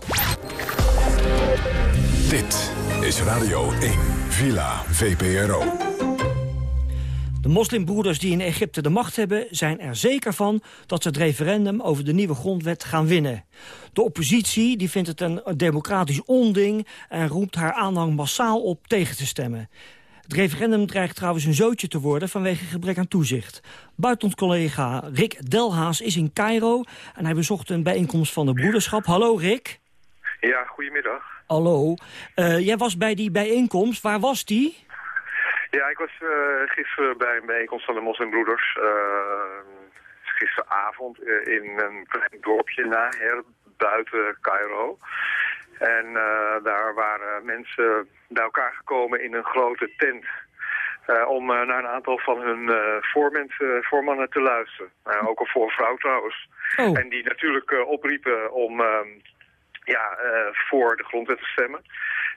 Dit is Radio 1, Villa VPRO. De moslimbroeders die in Egypte de macht hebben... zijn er zeker van dat ze het referendum over de nieuwe grondwet gaan winnen. De oppositie die vindt het een democratisch onding... en roept haar aanhang massaal op tegen te stemmen. Het referendum dreigt trouwens een zootje te worden vanwege gebrek aan toezicht. Buitenlands collega Rick Delhaas is in Cairo... en hij bezocht een bijeenkomst van de broederschap. Hallo Rick. Ja, goedemiddag. Hallo. Uh, jij was bij die bijeenkomst. Waar was die? Ja, ik was uh, gisteren bij een bijeenkomst van de moslimbroeders. Uh, gisteravond uh, in een klein dorpje Naher, buiten Cairo. En daar waren mensen bij elkaar gekomen in een grote tent. om naar een aantal van hun voormensen, voormannen te luisteren. ook al voor een vrouw trouwens. Oh. En die natuurlijk opriepen om ja, eh, voor de grondwet te stemmen.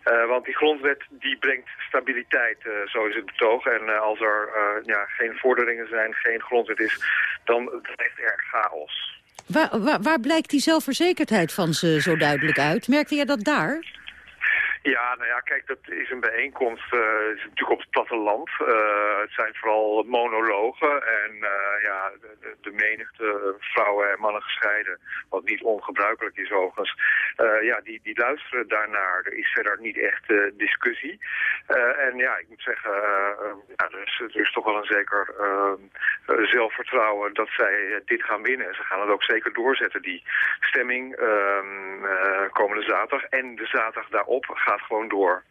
Eh, want die grondwet die brengt stabiliteit, eh, zo is het betoog. En als er ja, geen vorderingen zijn, geen grondwet is, dan blijft er chaos. Waar, waar, waar blijkt die zelfverzekerdheid van ze zo duidelijk uit? Merkte je dat daar? Ja, nou ja, kijk, dat is een bijeenkomst. eh, het is natuurlijk op het platteland. Eh, het zijn vooral monologen en eh, ja, de, de- menigte vrouwen en mannen gescheiden, wat niet ongebruikelijk is overigens. eh, ja, die, die luisteren daarnaar. Er is verder niet echt eh, discussie. Eh, en ja, ik moet zeggen, eh, eh, ja, er, is, toch wel een zeker eh, eh, zelfvertrouwen dat zij eh, dit gaan winnen. En ze gaan het ook zeker doorzetten, die stemming ehm, eh, komende zaterdag. En de zaterdag daarop gaat gewoon door.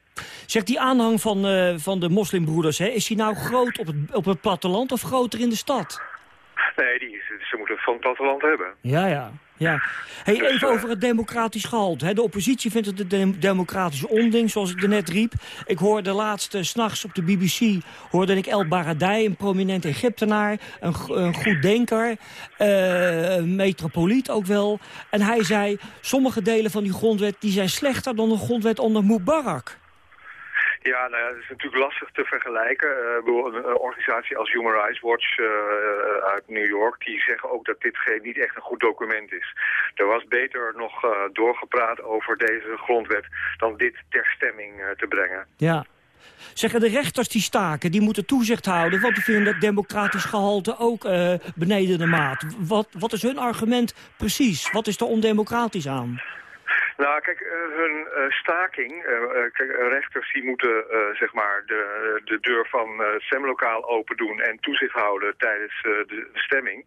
Zegt die aanhang van, eh, van de moslimbroeders, hè, is die nou groot op het, op het platteland of groter in de stad? Nee, die ze moeten het van het platteland hebben. Ja, ja. Ja. Hey, even over het democratisch gehalte. De oppositie vindt het een dem- democratisch onding, zoals ik net riep. Ik hoorde laatst, eh, s s'nachts op de BBC, hoorde ik El Baradei, een prominent Egyptenaar, een, een goed denker, eh, metropoliet ook wel. En hij zei, sommige delen van die grondwet die zijn slechter dan de grondwet onder Mubarak. Ja, nou het is natuurlijk lastig te vergelijken. Eh, een, organisatie als Human Rights Watch eh, uit New York, die zeggen ook dat dit geen, niet echt een goed document is. Er was beter nog eh, doorgepraat over deze grondwet dan dit ter stemming eh, te brengen. Ja. Zeggen de rechters die staken, die moeten toezicht houden... want die vinden het democratisch gehalte ook eh, beneden de maat. Wat, wat is hun argument precies? Wat is er ondemocratisch aan? Nou, kijk, eh, hun eh, staking, eh, kijk, rechters die moeten zeg maar de, de deur van het stemlokaal open doen en toezicht houden tijdens de, stemming.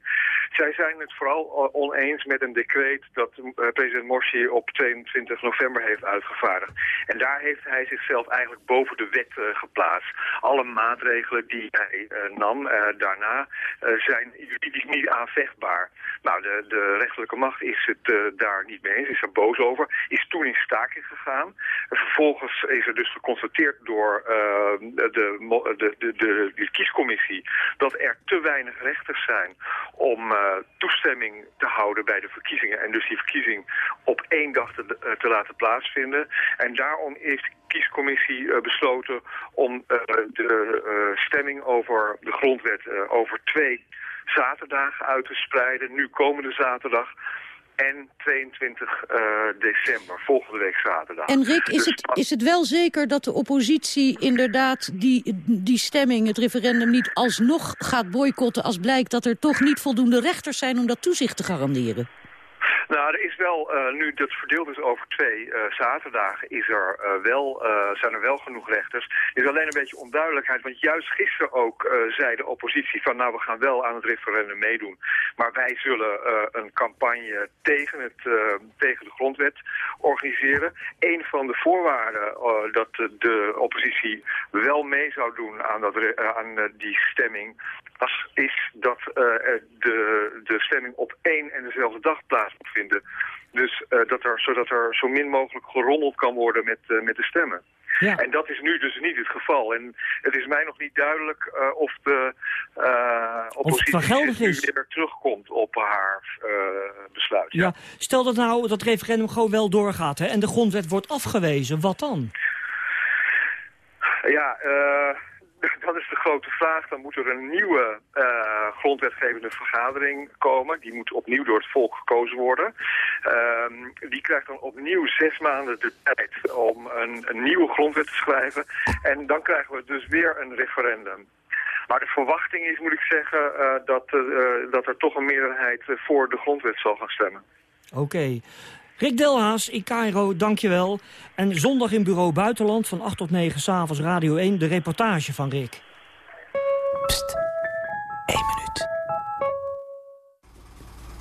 Zij zijn het vooral oneens met een decreet dat president Morsi op 22 november heeft uitgevaardigd. En daar heeft hij zichzelf eigenlijk boven de wet geplaatst. Alle maatregelen die hij nam daarna zijn juridisch niet aanvechtbaar. Nou, de, de rechterlijke macht is het daar niet mee eens, is er boos over, is toen in staking gegaan. En vervolgens is er dus geconstateerd door eh, de, de, de, de, kiescommissie dat er te weinig rechters zijn om eh, toestemming te houden bij de verkiezingen. En dus die verkiezing op één dag te, eh, te laten plaatsvinden. En daarom heeft de kiescommissie besloten om de stemming over de grondwet over twee zaterdagen uit te spreiden. Nu komende zaterdag en 22 eh, december, volgende week zaterdag. En Rick, is Dus het, is het wel zeker dat de oppositie inderdaad die, die stemming, het referendum, niet alsnog gaat boycotten als blijkt dat er toch niet voldoende rechters zijn om dat toezicht te garanderen? Nou, er is wel, eh, nu dat verdeeld is over twee eh, zaterdagen, is er, eh, wel, zijn er wel genoeg rechters. Er is alleen een beetje onduidelijkheid, want juist gisteren ook zei de oppositie van nou, we gaan wel aan het referendum meedoen. Maar wij zullen een campagne tegen, het, tegen de grondwet organiseren. Een van de voorwaarden dat de, oppositie wel mee zou doen aan, dat, aan die stemming, was, is dat eh, de, de stemming op één en dezelfde dag plaats moet vinden. Dus eh, dat er, zodat er zo min mogelijk gerommeld kan worden met, eh, met de stemmen. En dat is nu dus niet het geval. En het is mij nog niet duidelijk of de eh oppositie nu is. weer terugkomt op haar besluit. Ja. Stel dat nou dat referendum gewoon wel doorgaat hè, en de grondwet wordt afgewezen, wat dan? Ja, eh, *laughs* dat is de grote vraag. Dan moet er een nieuwe eh, grondwetgevende vergadering komen. Die moet opnieuw door het volk gekozen worden. Ehm, die krijgt dan opnieuw zes maanden de tijd om een, een nieuwe grondwet te schrijven. En dan krijgen we dus weer een referendum. Maar de verwachting is, moet ik zeggen, eh, dat, eh, dat er toch een meerderheid voor de grondwet zal gaan stemmen. Oké. Rick Delhaas in Cairo, dankjewel. En zondag in Bureau Buitenland van 8 tot 9 s'avonds Radio 1, de reportage van Rick.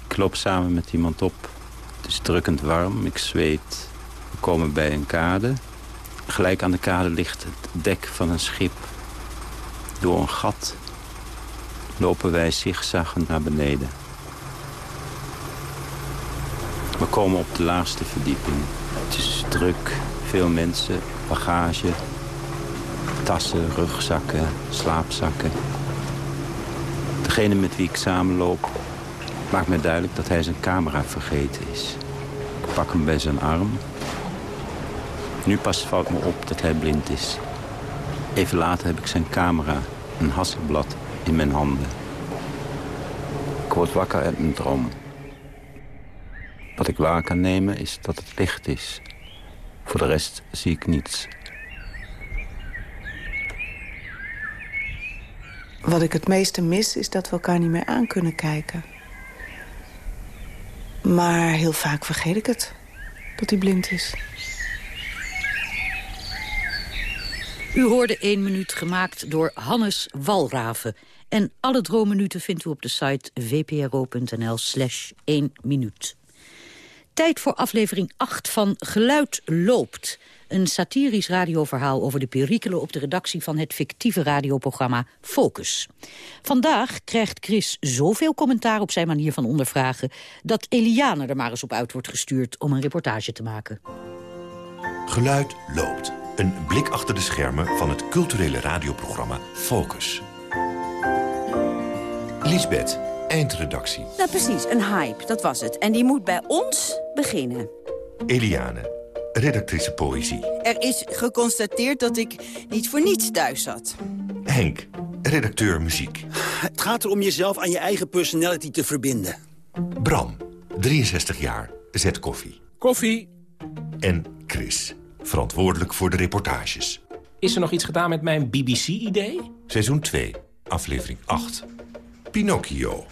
Ik loop samen met iemand op. Het is drukkend warm, ik zweet. We komen bij een kade. Gelijk aan de kade ligt het dek van een schip. Door een gat lopen wij zigzaggend naar beneden. We komen op de laagste verdieping. Het is druk, veel mensen, bagage, tassen, rugzakken, slaapzakken. Degene met wie ik samenloop maakt mij duidelijk dat hij zijn camera vergeten is. Ik pak hem bij zijn arm. Nu pas valt me op dat hij blind is. Even later heb ik zijn camera, een hasselblad, in mijn handen. Ik word wakker uit mijn droom. Wat ik waar kan nemen is dat het licht is. Voor de rest zie ik niets. Wat ik het meeste mis is dat we elkaar niet meer aan kunnen kijken. Maar heel vaak vergeet ik het. Dat hij blind is. U hoorde één minuut gemaakt door Hannes Walraven. En alle droomminuten vindt u op de site vpro.nl slash 1 minuut. Tijd voor aflevering 8 van Geluid loopt. Een satirisch radioverhaal over de perikelen op de redactie van het fictieve radioprogramma Focus. Vandaag krijgt Chris zoveel commentaar op zijn manier van ondervragen... dat Eliane er maar eens op uit wordt gestuurd om een reportage te maken. Geluid loopt. Een blik achter de schermen van het culturele radioprogramma Focus. Lisbeth, eindredactie. Nou precies, een hype, dat was het. En die moet bij ons beginnen. Eliane, redactrice poëzie. Er is geconstateerd dat ik niet voor niets thuis zat. Henk, redacteur muziek. Het gaat erom jezelf aan je eigen personality te verbinden. Bram, 63 jaar, zet koffie. Koffie. En Chris, verantwoordelijk voor de reportages. Is er nog iets gedaan met mijn BBC-idee? Seizoen 2, aflevering 8. Pinocchio.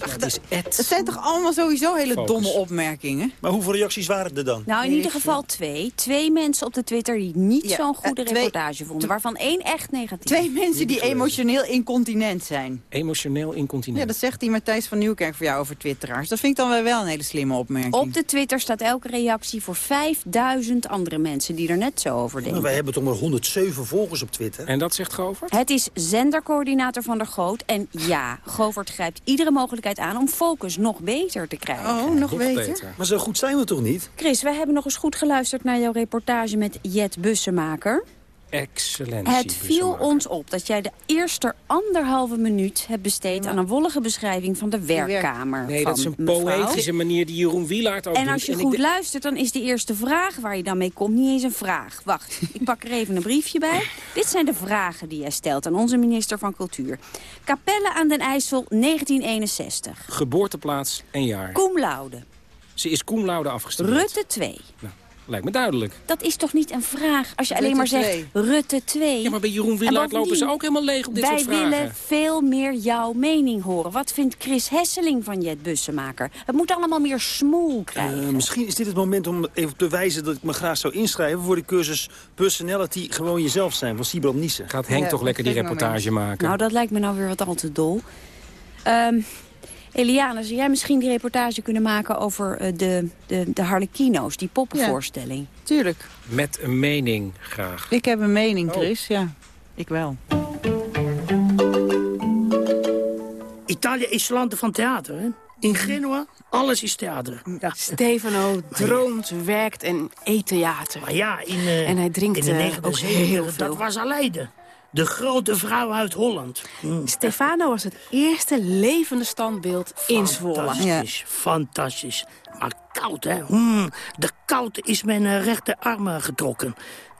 Ach, dat. Het zijn toch allemaal sowieso hele Focus. domme opmerkingen? Maar hoeveel reacties waren er dan? Nou, in ieder geval twee. Twee mensen op de Twitter die niet Ja, zo'n goede eh, twee- reportage vonden. Waarvan één echt negatief. Twee mensen die emotioneel incontinent zijn. Emotioneel incontinent. Ja, dat zegt die Matthijs van Nieuwkerk voor jou over twitteraars. Dat vind ik dan wel wel een hele slimme opmerking. Op de Twitter staat elke reactie voor 5000 andere mensen die er net zo over Maar denken. wij hebben toch maar 107 volgers op Twitter. En dat zegt Govert? Het is zendercoördinator van der Goot. En ja, Govert grijpt iedere mogelijkheid aan om focus nog beter te krijgen. Oh, nog beter. Maar zo goed zijn we toch niet? Chris, wij hebben nog eens goed geluisterd naar jouw reportage met Jet Bussemaker. Excellentie. Het viel ons op dat jij de eerste anderhalve minuut hebt besteed... aan een wollige beschrijving van de werkkamer Nee, van dat is een mevrouw. poëtische manier die Jeroen Wielaert ook En doet. als je ik goed luistert, dan is de eerste vraag waar je dan mee komt niet eens een vraag. Wacht, ik pak er even een briefje bij. Dit zijn de vragen die jij stelt aan onze minister van Cultuur. Capelle aan den IJssel, 1961. Geboorteplaats en jaar. Cum laude. Ze is cum laude afgestudeerd. Rutte 2. Nou, lijkt me duidelijk. Dat is toch niet een vraag als je alleen Rutte maar zegt 2. Rutte 2. Ja, maar bij Jeroen En Wielaert lopen ze ook helemaal leeg op dit wij soort vragen. willen veel meer jouw mening horen. Wat vindt Chris Hesseling van Jet Bussemaker? Het moet allemaal meer smoel krijgen. Eh, misschien is dit het moment om even te wijzen dat ik me graag zou inschrijven... voor de cursus Personality Gewoon Jezelf Zijn van Sibram Nissen. Gaat Henk toch lekker die reportage maken? Nou, dat lijkt me nou weer wat al te dol. Ehm Eliane, zou jij misschien die reportage kunnen maken over eh, de, de, de Harlequino's, die poppenvoorstelling? Tuurlijk. Met een mening graag. Ik heb een mening, Chris. Ja, ik wel. Italië is land van theater, hè? In Genua, alles is theater. Ja. Stefano droomt, werkt en eet theater. Maar ja, in, eh, En hij drinkt in de eh, 19e ook heel Dat veel. was Aleide. De grote vrouw uit Holland. Mm. Stefano was het eerste levende standbeeld in Zwolle. Fantastisch, fantastisch. Maar koud, hè? Mm, de koud is mijn eh, rechterarm eh, getrokken.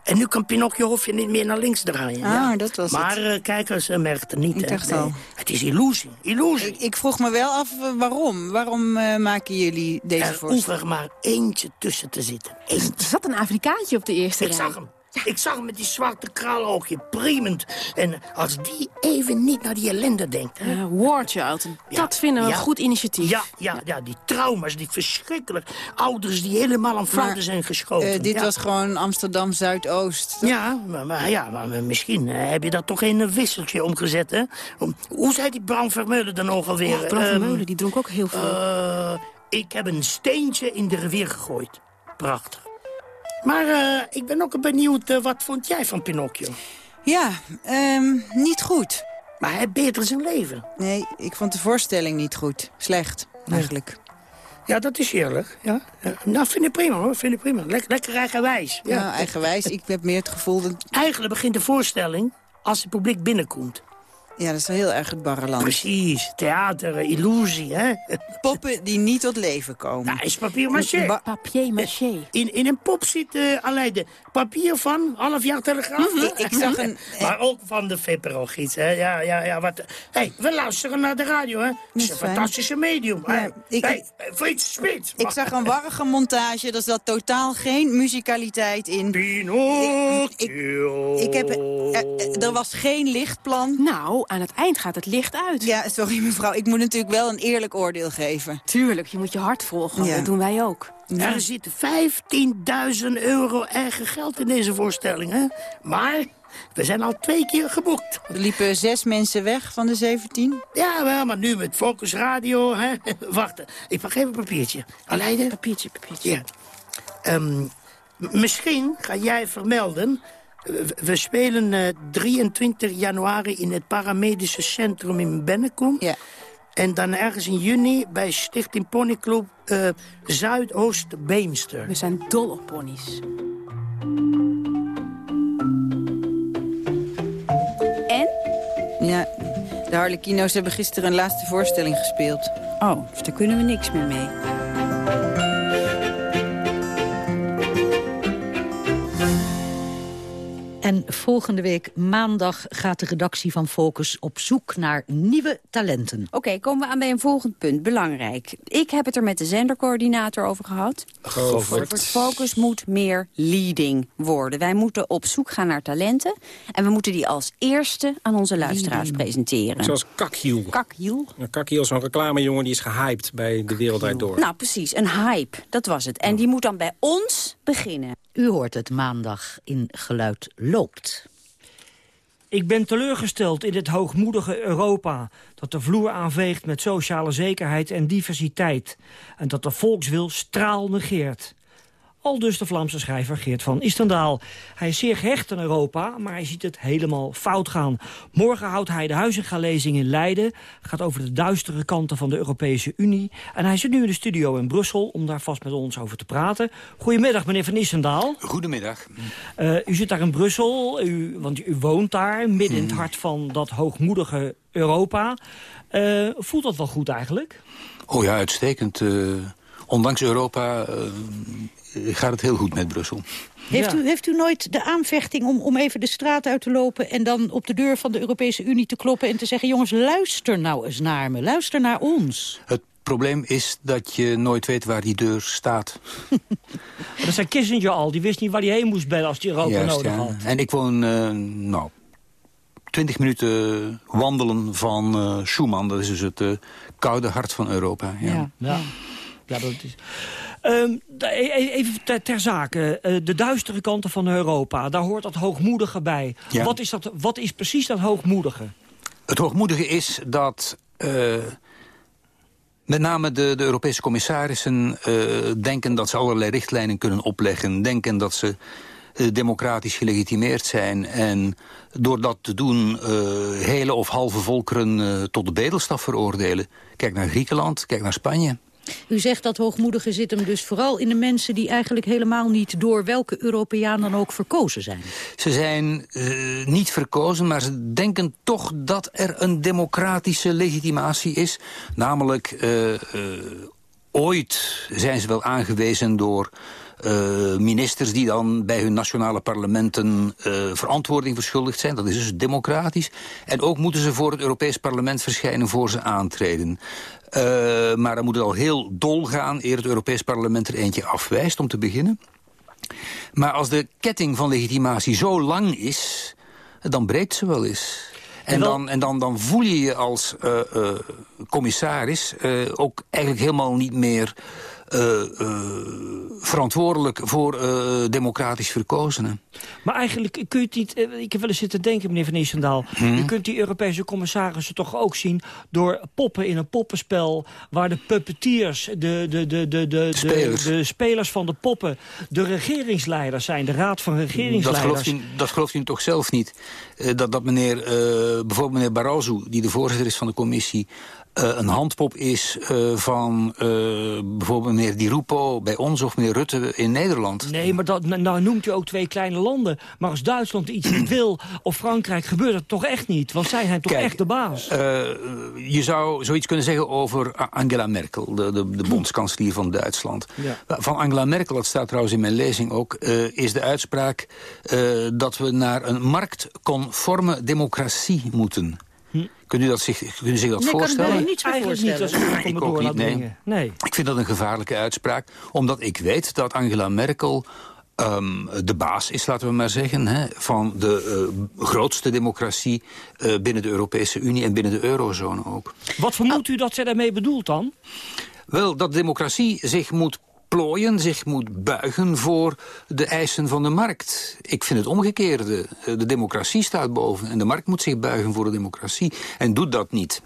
En nu kan Pinocchio hoef je niet meer naar links draaien. Ah, ja. dat was maar het. eh, kijkers uh, merkten niet. Ik dacht al. Het is illusie, illusie. Ik, ik vroeg me wel af waarom. Waarom eh, maken jullie deze er voorstelling? hoeft er maar eentje tussen te zitten. Er zat een Afrikaantje op de eerste Ik rij. zag hem. Ik zag hem met die zwarte kraloogje, priemend. En als die even niet naar die ellende denkt... Hè? Ja, War Child, dat vinden we een goed initiatief. Ja, ja, ja, die trauma's, die verschrikkelijk. Ouders die helemaal aan fouten zijn geschoten. Eh, dit ja. was gewoon Amsterdam Zuidoost. Ja, maar, maar, ja, maar misschien eh, heb je dat toch in een wisseltje omgezet, hè? Hoe zei die Bram Vermeulen dan ook alweer? Bram Ehm, Vermeulen, die dronk ook heel veel. eh, ik heb een steentje in de rivier gegooid. Prachtig. Maar eh, ik ben ook benieuwd, eh, wat vond jij van Pinocchio? Ja, ehm, niet goed. Maar hij beter zijn leven. Nee, ik vond de voorstelling niet goed. Slecht, eigenlijk. Ja, dat is eerlijk. Ja. Nou, vind ik prima hoor, vind ik prima. Lek- lekker eigenwijs. Ja. Nou, eigenwijs. Ik heb meer het gevoel dat... Eigenlijk begint de voorstelling als het publiek binnenkomt. Ja, dat is wel heel erg het barreland. Precies, theater, eh, illusie, hè? Poppen die niet tot leven komen. Ja, is papier maché. Ba- Papier maché. In, in een pop zit uh, Aleide papier van half jaar telegraaf. Mhm, ik zag een- *laughs* Maar ook van de Vipperogiet, hè? Ja, ja, ja. Wat... hey, we luisteren naar de radio, hè? Het is is een fijn. fantastische medium. Ja, Hey, ik- hey, Frits. Ik zag een warrige montage, er zat totaal geen muzikaliteit in. Pinocchio. Ik, ik heb, eh, eh, er was geen lichtplan. Nou, aan het eind gaat het licht uit. Ja, sorry mevrouw, ik moet natuurlijk wel een eerlijk oordeel geven. Tuurlijk, je moet je hart volgen. Ja. Dat doen wij ook. Er zit 15.000 euro eigen geld in deze voorstelling, hè? Maar we zijn al twee keer geboekt. Er liepen zes mensen weg van de 17. Ja, wel, maar nu met Focus Radio, hè? *laughs* Wacht, ik pak even een papiertje. Aleide? Papiertje, papiertje. Ja. Ehm, misschien ga jij vermelden... we- spelen eh, 23 januari in het paramedische centrum in Bennekom. Ja. En dan ergens in juni bij Stichting Ponyclub eh Zuidoost-Beemster. We zijn dol op ponies. En? Ja, de Harlekino's hebben gisteren een laatste voorstelling gespeeld. Oh, dus daar kunnen we niks meer mee. En volgende week maandag gaat de redactie van Focus op zoek naar nieuwe talenten. Oké, komen we aan bij een volgend punt. Belangrijk. Ik heb het er met de zendercoördinator over gehad. Govert. Focus moet meer leading worden. Wij moeten op zoek gaan naar talenten. En we moeten die als eerste aan onze luisteraars presenteren. Zoals Kakhiel. Kakhiel? Een Kakhiel is zo'n reclamejongen die is gehyped bij De Wereld Door. Nou, precies. Een hype. Dat was het. En die moet dan bij ons beginnen. U hoort het maandag in Geluid Loopt. Ik ben teleurgesteld in dit hoogmoedige Europa... dat de vloer aanveegt met sociale zekerheid en diversiteit... en dat de volkswil straal negeert. Al dus de Vlaamse schrijver Geert van Istendaal. Hij is zeer gehecht aan Europa, maar hij ziet het helemaal fout gaan. Morgen houdt hij de Huizinga-lezing in Leiden. gaat over de duistere kanten van de Europese Unie. En hij zit nu in de studio in Brussel om daar vast met ons over te praten. Goedemiddag, meneer van Istendaal. Goedemiddag. Eh, u zit daar in Brussel, u, want u woont daar, midden in het hart van dat hoogmoedige Europa. Eh, voelt dat wel goed eigenlijk? Oh ja, uitstekend. Eh, ondanks Europa eh, gaat het heel goed met Brussel. Heeft, u, heeft u nooit de aanvechting om, om even de straat uit te lopen... en dan op de deur van de Europese Unie te kloppen en te zeggen... jongens, luister nou eens naar me, luister naar ons. Het probleem is dat je nooit weet waar die deur staat. *laughs* Dat zei Kissinger al, die wist niet waar hij heen moest bellen als hij Europa Juist, nodig ja. had. En ik woon, eh, nou, 20 minuten wandelen van eh Schuman. Dat is dus het eh, koude hart van Europa. Ja. Ja, ja dat is... Ehm, e- e- even ter, ter zake, Eh, de duistere kanten van Europa, daar hoort dat hoogmoedige bij. Ja. Wat, is dat, wat is precies dat hoogmoedige? Het hoogmoedige is dat eh, met name de, de Europese commissarissen eh, denken dat ze allerlei richtlijnen kunnen opleggen. Denken dat ze democratisch gelegitimeerd zijn. En door dat te doen hele of halve volkeren tot de bedelstaf veroordelen. Kijk naar Griekenland, kijk naar Spanje. U zegt dat hoogmoedige zit hem dus vooral in de mensen... die eigenlijk helemaal niet door welke Europeaan dan ook verkozen zijn. Ze zijn eh, niet verkozen, maar ze denken toch dat er een democratische legitimatie is. Namelijk, eh, eh, ooit zijn ze wel aangewezen door eh, ministers die dan bij hun nationale parlementen eh, verantwoording verschuldigd zijn. Dat is dus democratisch. En ook moeten ze voor het Europees parlement verschijnen voor ze aantreden. Eh, maar dan moet het al heel dol gaan eer het Europees parlement er eentje afwijst om te beginnen. Maar als de ketting van legitimatie zo lang is, dan breekt ze wel eens. En, dan, en dan, dan voel je je als commissaris ook eigenlijk helemaal niet meer verantwoordelijk voor eh, democratisch verkozenen. Maar eigenlijk kun je het niet... eh, Ik heb wel eens zitten denken, meneer Van Nissendaal... Hmm. je kunt die Europese commissarissen toch ook zien... door poppen in een poppenspel... waar de puppetiers, de, de, de, de, de, Spelers. de, de spelers van de poppen... de regeringsleiders zijn, de raad van Dat regeringsleiders. gelooft, u, dat gelooft u toch zelf niet? Eh, dat, dat meneer, eh, bijvoorbeeld meneer Barroso, die de voorzitter is van de commissie... een handpop is uh, van uh, bijvoorbeeld meneer Di Rupo bij ons of meneer Rutte in Nederland. Nee, maar dat, nou noemt u ook twee kleine landen. Maar als Duitsland iets niet wil of Frankrijk gebeurt het toch echt niet. Want zij zijn toch Kijk, echt de baas. je zou zoiets kunnen zeggen over Angela Merkel, de, de, de bondskanselier van Duitsland. Ja. Van Angela Merkel, dat staat trouwens in mijn lezing ook, is de uitspraak dat we naar een marktconforme democratie moeten. Hm. Kunt u, dat zich, kunt u zich dat Nee, kan ik voorstellen? meer Eigenlijk niet, voorstellen. als ik ook door niet. Nee. Ik vind dat een gevaarlijke uitspraak, omdat ik weet dat Angela Merkel ehm, de baas is, laten we maar zeggen, hè, van de eh, grootste democratie eh, binnen de Europese Unie en binnen de eurozone ook. Wat vermoedt u dat zij daarmee bedoelt dan? Wel, dat democratie zich moet plooien, zich moet buigen voor de eisen van de markt. Ik vind het omgekeerde. Eh, De democratie staat boven en de markt moet zich buigen voor de democratie en doet dat niet.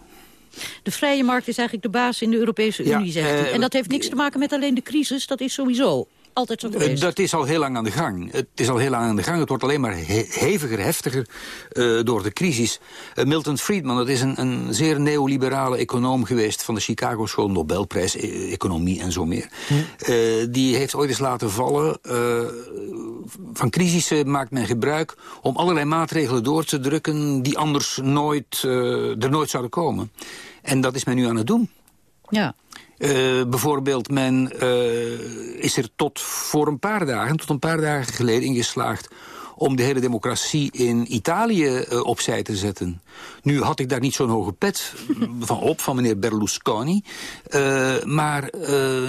De vrije markt is eigenlijk de baas in de Europese Ja, Unie, zegt u. En dat heeft niks te maken met alleen de crisis. Dat is sowieso altijd zo Eh, geweest. Dat is al heel lang aan de gang. Het is al heel lang aan de gang. Het wordt alleen maar he- heviger, heftiger eh, door de crisis. Eh, Milton Friedman, dat is een, een zeer neoliberale econoom geweest... van de Chicago School, Nobelprijs, economie en zo meer. Eh, die heeft ooit eens laten vallen... eh, van crisissen maakt men gebruik om allerlei maatregelen door te drukken... die anders nooit, eh, er nooit zouden komen. En dat is men nu aan het doen. Ja. Eh, bijvoorbeeld, men eh, is er tot voor een paar dagen, tot een paar dagen geleden ingeslaagd om de hele democratie in Italië eh, opzij te zetten. Nu had ik daar niet zo'n hoge pet van op, van meneer Berlusconi. Maar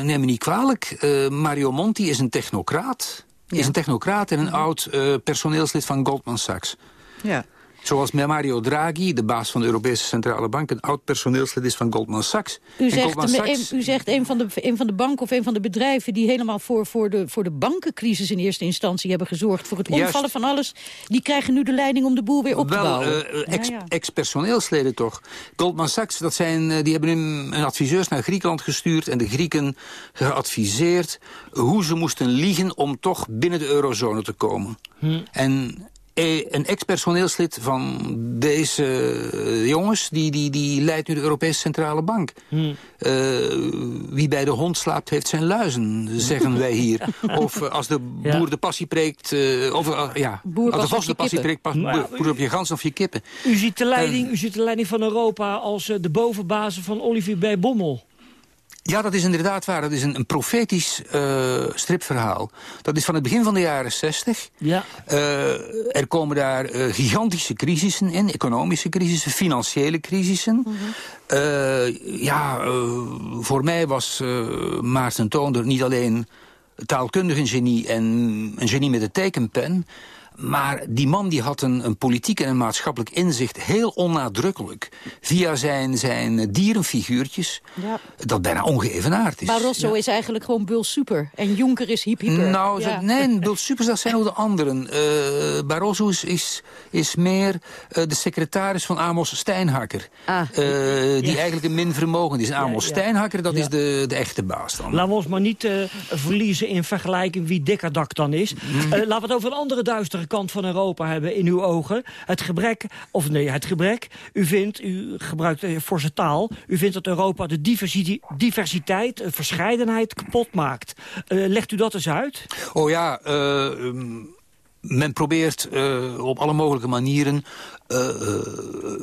neem me niet kwalijk, Mario Monti is een technocraat. Is een technocraat en een oud personeelslid van Goldman Sachs. Ja. Zoals Mario Draghi, de baas van de Europese Centrale Bank... een oud personeelslid is van Goldman Sachs. U En zegt, Goldman een, Sachs- een- u zegt een, van de, een van de banken of een van de bedrijven... die helemaal voor, voor, de, voor de bankencrisis in eerste instantie hebben gezorgd... voor het Juist. omvallen van alles, die krijgen nu de leiding om de boel weer op te Wel, bouwen. eh, ex- Ja, ja. ex-personeelsleden toch. Goldman Sachs, dat zijn, eh, die hebben een, een adviseurs naar Griekenland gestuurd... en de Grieken geadviseerd hoe ze moesten liegen... om toch binnen de eurozone te komen. En eh, een ex-personeelslid van deze eh, jongens... Die, die, die leidt nu de Europese Centrale Bank. Eh, wie bij de hond slaapt, heeft zijn luizen, zeggen wij hier. *laughs* Of eh, als de boer Ja. de passie preekt... eh, of, eh, ja, Boer als de vos de passie preekt, pas, boer op je gans of je kippen. U ziet de leiding, u ziet de leiding van Europa als eh, de bovenbazen van Olivier B. Bommel. Ja, dat is inderdaad waar. Dat is een, een profetisch eh, stripverhaal. Dat is van het begin van de jaren 60. Ja. Eh, er komen daar eh, gigantische crisissen in. Economische crisissen, financiële crisissen. Eh, ja, voor mij was Maarten Toonder niet alleen taalkundig een genie... en een genie met de tekenpen... Maar die man die had een, een politiek en een maatschappelijk inzicht heel onnadrukkelijk. Via zijn, zijn dierenfiguurtjes, Ja. dat bijna ongeëvenaard is. Barroso is eigenlijk gewoon Bul Super. En Juncker is Hiep Hieper. Nou, Ja. zo- nee, *laughs* Bill Supers, dat zijn ook de anderen. Eh Barroso is, is, is meer eh, de secretaris van Amos Steinhakker. Ah. Eh, die eigenlijk een min vermogen is. Amos ja. Steinhakker, dat is de, de echte baas dan. Laten we ons maar niet eh, verliezen in vergelijking wie Dikkerdak dan is. Eh, laten we het over een andere kant van Europa hebben in uw ogen. Het gebrek, of nee, het gebrek. U vindt, u gebruikt eh, forse taal, u vindt dat Europa de diversi- diversiteit, eh, verscheidenheid kapot maakt. Eh, legt u dat eens uit? Oh ja, eh, um, men probeert op alle mogelijke manieren...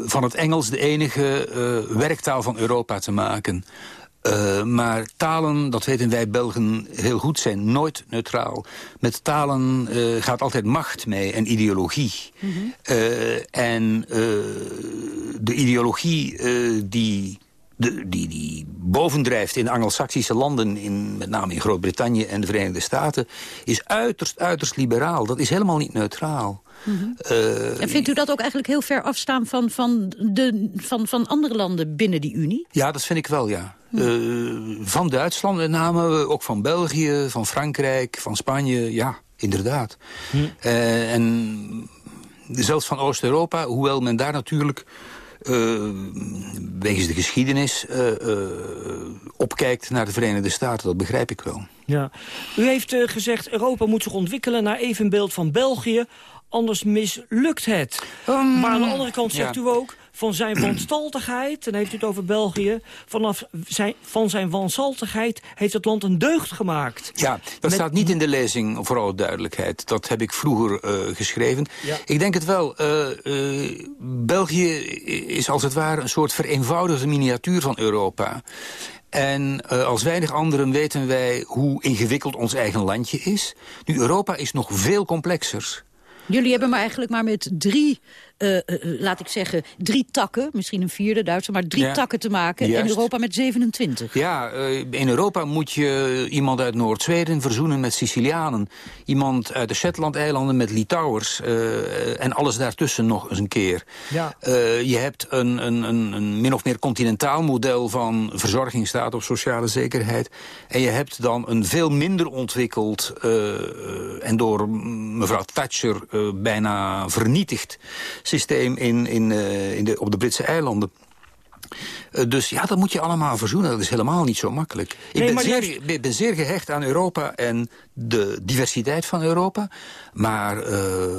van het Engels de enige werktaal van Europa te maken. Eh, maar talen, dat weten wij Belgen heel goed, zijn nooit neutraal. Met talen eh, gaat altijd macht mee en ideologie. Eh, en de ideologie die, de, die, die bovendrijft in Anglo-Saxische landen... In, met name in Groot-Brittannië en de Verenigde Staten... is uiterst, uiterst liberaal. Dat is helemaal niet neutraal. Eh, En vindt u dat ook eigenlijk heel ver afstaan van, van, de, van, van andere landen binnen die Unie? Ja, dat vind ik wel, ja. Eh, van Duitsland met name, ook van België, van Frankrijk, van Spanje, ja, inderdaad. Eh, en zelfs van Oost-Europa, hoewel men daar natuurlijk... eh, wegens de geschiedenis eh, eh, opkijkt naar de Verenigde Staten, dat begrijp ik wel. Ja. U heeft eh, gezegd, Europa moet zich ontwikkelen naar evenbeeld van België, anders mislukt het. maar aan de andere kant zegt ja. u ook, van zijn *clears throat* wanstaltigheid, dan heeft u het over België... Vanaf zijn, van zijn wanstaltigheid heeft het land een deugd gemaakt. Ja, dat staat niet in de lezing, voor alle duidelijkheid. Dat heb ik vroeger uh, geschreven. Ja. Ik denk het wel. Uh, uh, België is als het ware een soort vereenvoudigde miniatuur van Europa. En uh, als weinig anderen weten wij hoe ingewikkeld ons eigen landje is. Nu, Europa is nog veel complexer. Jullie hebben maar eigenlijk maar met drie uh, uh, laat ik zeggen, drie takken, misschien een vierde Duitse, maar drie takken te maken. Juist. En Europa met 27. Ja, uh, in Europa moet je iemand uit Noord-Zweden verzoenen met Sicilianen. Iemand uit de Shetland-eilanden met Litouwers. en alles daartussen nog eens een keer. Ja. je hebt een, een, een, een, min of meer continentaal model van verzorgingsstaat of sociale zekerheid. En je hebt dan een veel minder ontwikkeld en door mevrouw Thatcher bijna vernietigd systeem in, in, uh, in de, op de Britse eilanden. Uh, dus ja, dat moet je allemaal verzoenen. Dat is helemaal niet zo makkelijk. Nee, ik ben, zeer, ben, zeer, gehecht aan Europa en de diversiteit van Europa. Maar uh,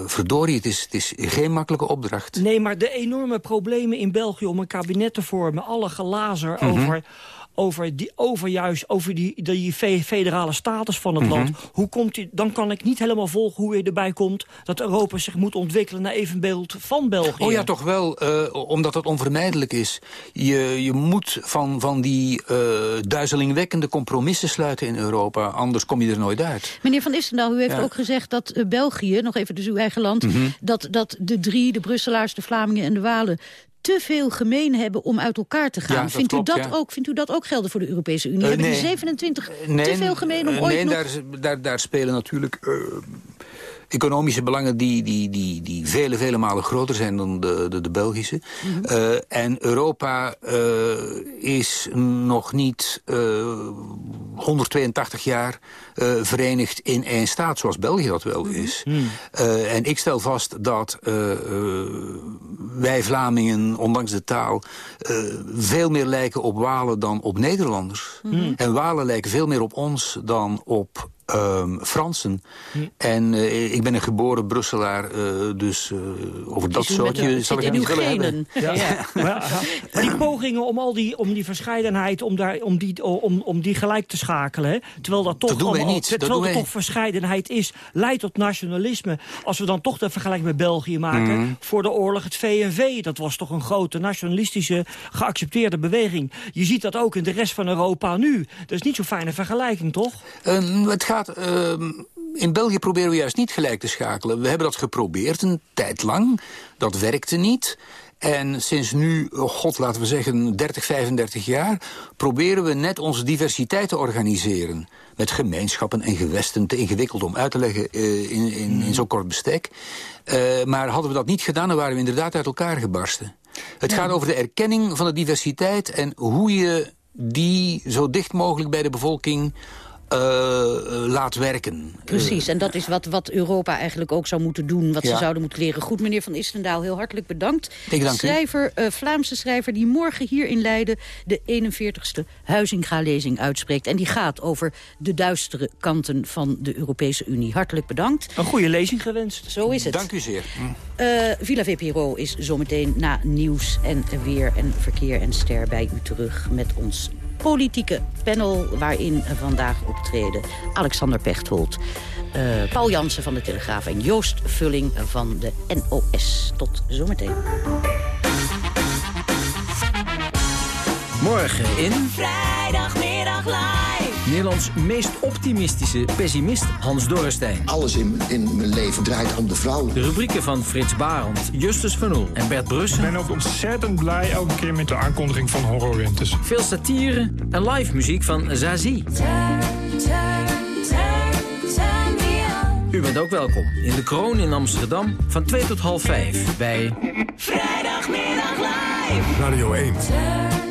verdorie, het is, het is geen makkelijke opdracht. Nee, maar de enorme problemen in België om een kabinet te vormen... alle gelazer mm -hmm. over over, die, over juist over die, die federale status van het mm -hmm. land. Hoe komt die, dan kan ik niet helemaal volgen hoe je erbij komt... dat Europa zich moet ontwikkelen naar evenbeeld van België. Oh ja, toch wel, uh, omdat het onvermijdelijk is. Je, je moet van, van die uh, duizelingwekkende compromissen sluiten in Europa. Anders kom je er nooit uit. Meneer Van Istendaal, u heeft ja. ook gezegd dat uh, België, nog even dus uw eigen land... Mm -hmm. dat, dat de drie, de Brusselaars, de Vlamingen en de Walen te veel gemeen hebben om uit elkaar te gaan. Ja, vindt, klopt, u dat ja. ook, vindt u dat ook gelden voor de Europese Unie? Uh, hebben nee. die 27 nee, te veel gemeen om uh, ooit nee, nog... daar, daar, daar spelen natuurlijk... Economische belangen die, die, die, die vele, vele malen groter zijn dan de, de, de Belgische. Mm -hmm. uh, en Europa uh, is nog niet uh, 182 jaar verenigd in één staat, zoals België dat wel is. Mm -hmm. en ik stel vast dat wij Vlamingen, ondanks de taal, veel meer lijken op Walen dan op Nederlanders. Mm -hmm. En Walen lijken veel meer op ons dan op Um, Fransen. Hm. En uh, ik ben een geboren Brusselaar, uh, dus uh, over dat soortje zal ik het niet willen hebben. Ja. Ja. maar, maar die pogingen om al die, om die verscheidenheid, om, daar, om, die, om, om die gelijk te schakelen, hè, terwijl dat toch, dat allemaal, niet. terwijl dat er toch verscheidenheid is, leidt tot nationalisme. Als we dan toch de vergelijking met België maken, mm. voor de oorlog het VNV, dat was toch een grote nationalistische geaccepteerde beweging. Je ziet dat ook in de rest van Europa nu. Dat is niet zo'n fijne vergelijking, toch? Um, het gaat uh, in België proberen we juist niet gelijk te schakelen. We hebben dat geprobeerd een tijd lang. Dat werkte niet. En sinds nu, oh god, laten we zeggen 30, 35 jaar... proberen we net onze diversiteit te organiseren. Met gemeenschappen en gewesten. Te ingewikkeld om uit te leggen uh, in, in, in zo'n kort bestek. Uh, maar hadden we dat niet gedaan, dan waren we inderdaad uit elkaar gebarsten. Het ja. gaat over de erkenning van de diversiteit... en hoe je die zo dicht mogelijk bij de bevolking uh, laat werken. Precies, en dat is wat, wat Europa eigenlijk ook zou moeten doen. Wat ja. ze zouden moeten leren. Goed, meneer Van Istendaal, heel hartelijk bedankt. Ik dank schrijver, uh, Vlaamse schrijver die morgen hier in Leiden... de 41ste Huizinga-lezing uitspreekt. En die gaat over de duistere kanten van de Europese Unie. Hartelijk bedankt. Een goede lezing gewenst. Zo is het. Dank u zeer. Uh, Villa VPRO is zometeen na nieuws en weer en verkeer en ster bij u terug... met ons politieke panel waarin vandaag optreden Alexander Pechtold... Uh, Paul Jansen van de Telegraaf en Joost Vulling van de NOS. Tot zometeen. Morgen in... Vrijdagmiddag live. Nederlands meest optimistische pessimist Hans Dorrestein. Alles in, in mijn leven draait om de vrouw. De rubrieken van Frits Barend, Justus Van Oel en Bert Brussen. Ik ben ook ontzettend blij elke keer met de aankondiging van Horror Winters. Veel satire en live muziek van Zazie. Turn, turn, turn, U bent ook welkom in de Kroon in Amsterdam van 2 tot half 5 bij... Vrijdagmiddag live. Radio 1.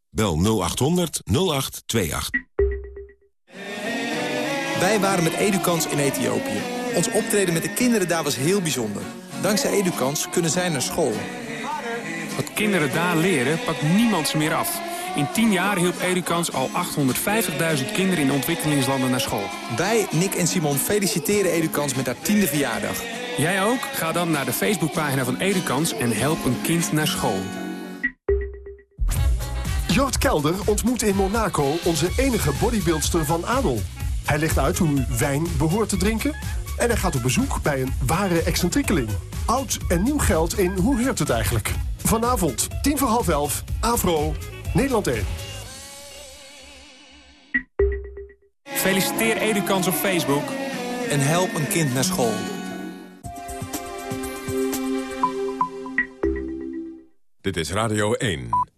Bel 0800 0828. Wij waren met Edukans in Ethiopië. Ons optreden met de kinderen daar was heel bijzonder. Dankzij Edukans kunnen zij naar school. Wat kinderen daar leren, pakt niemand ze meer af. In 10 jaar hielp Edukans al 850.000 kinderen in ontwikkelingslanden naar school. Wij, Nick en Simon, feliciteren Edukans met haar tiende verjaardag. Jij ook? Ga dan naar de Facebookpagina van Edukans en help een kind naar school. Jort Kelder ontmoet in Monaco onze enige bodybuildster van adel. Hij legt uit hoe u wijn behoort te drinken... en hij gaat op bezoek bij een ware excentriekeling. Oud en nieuw geld in Hoe heurt het eigenlijk? Vanavond, tien voor half elf, Afro, Nederland 1. Feliciteer Edukans op Facebook. En help een kind naar school. Dit is Radio 1.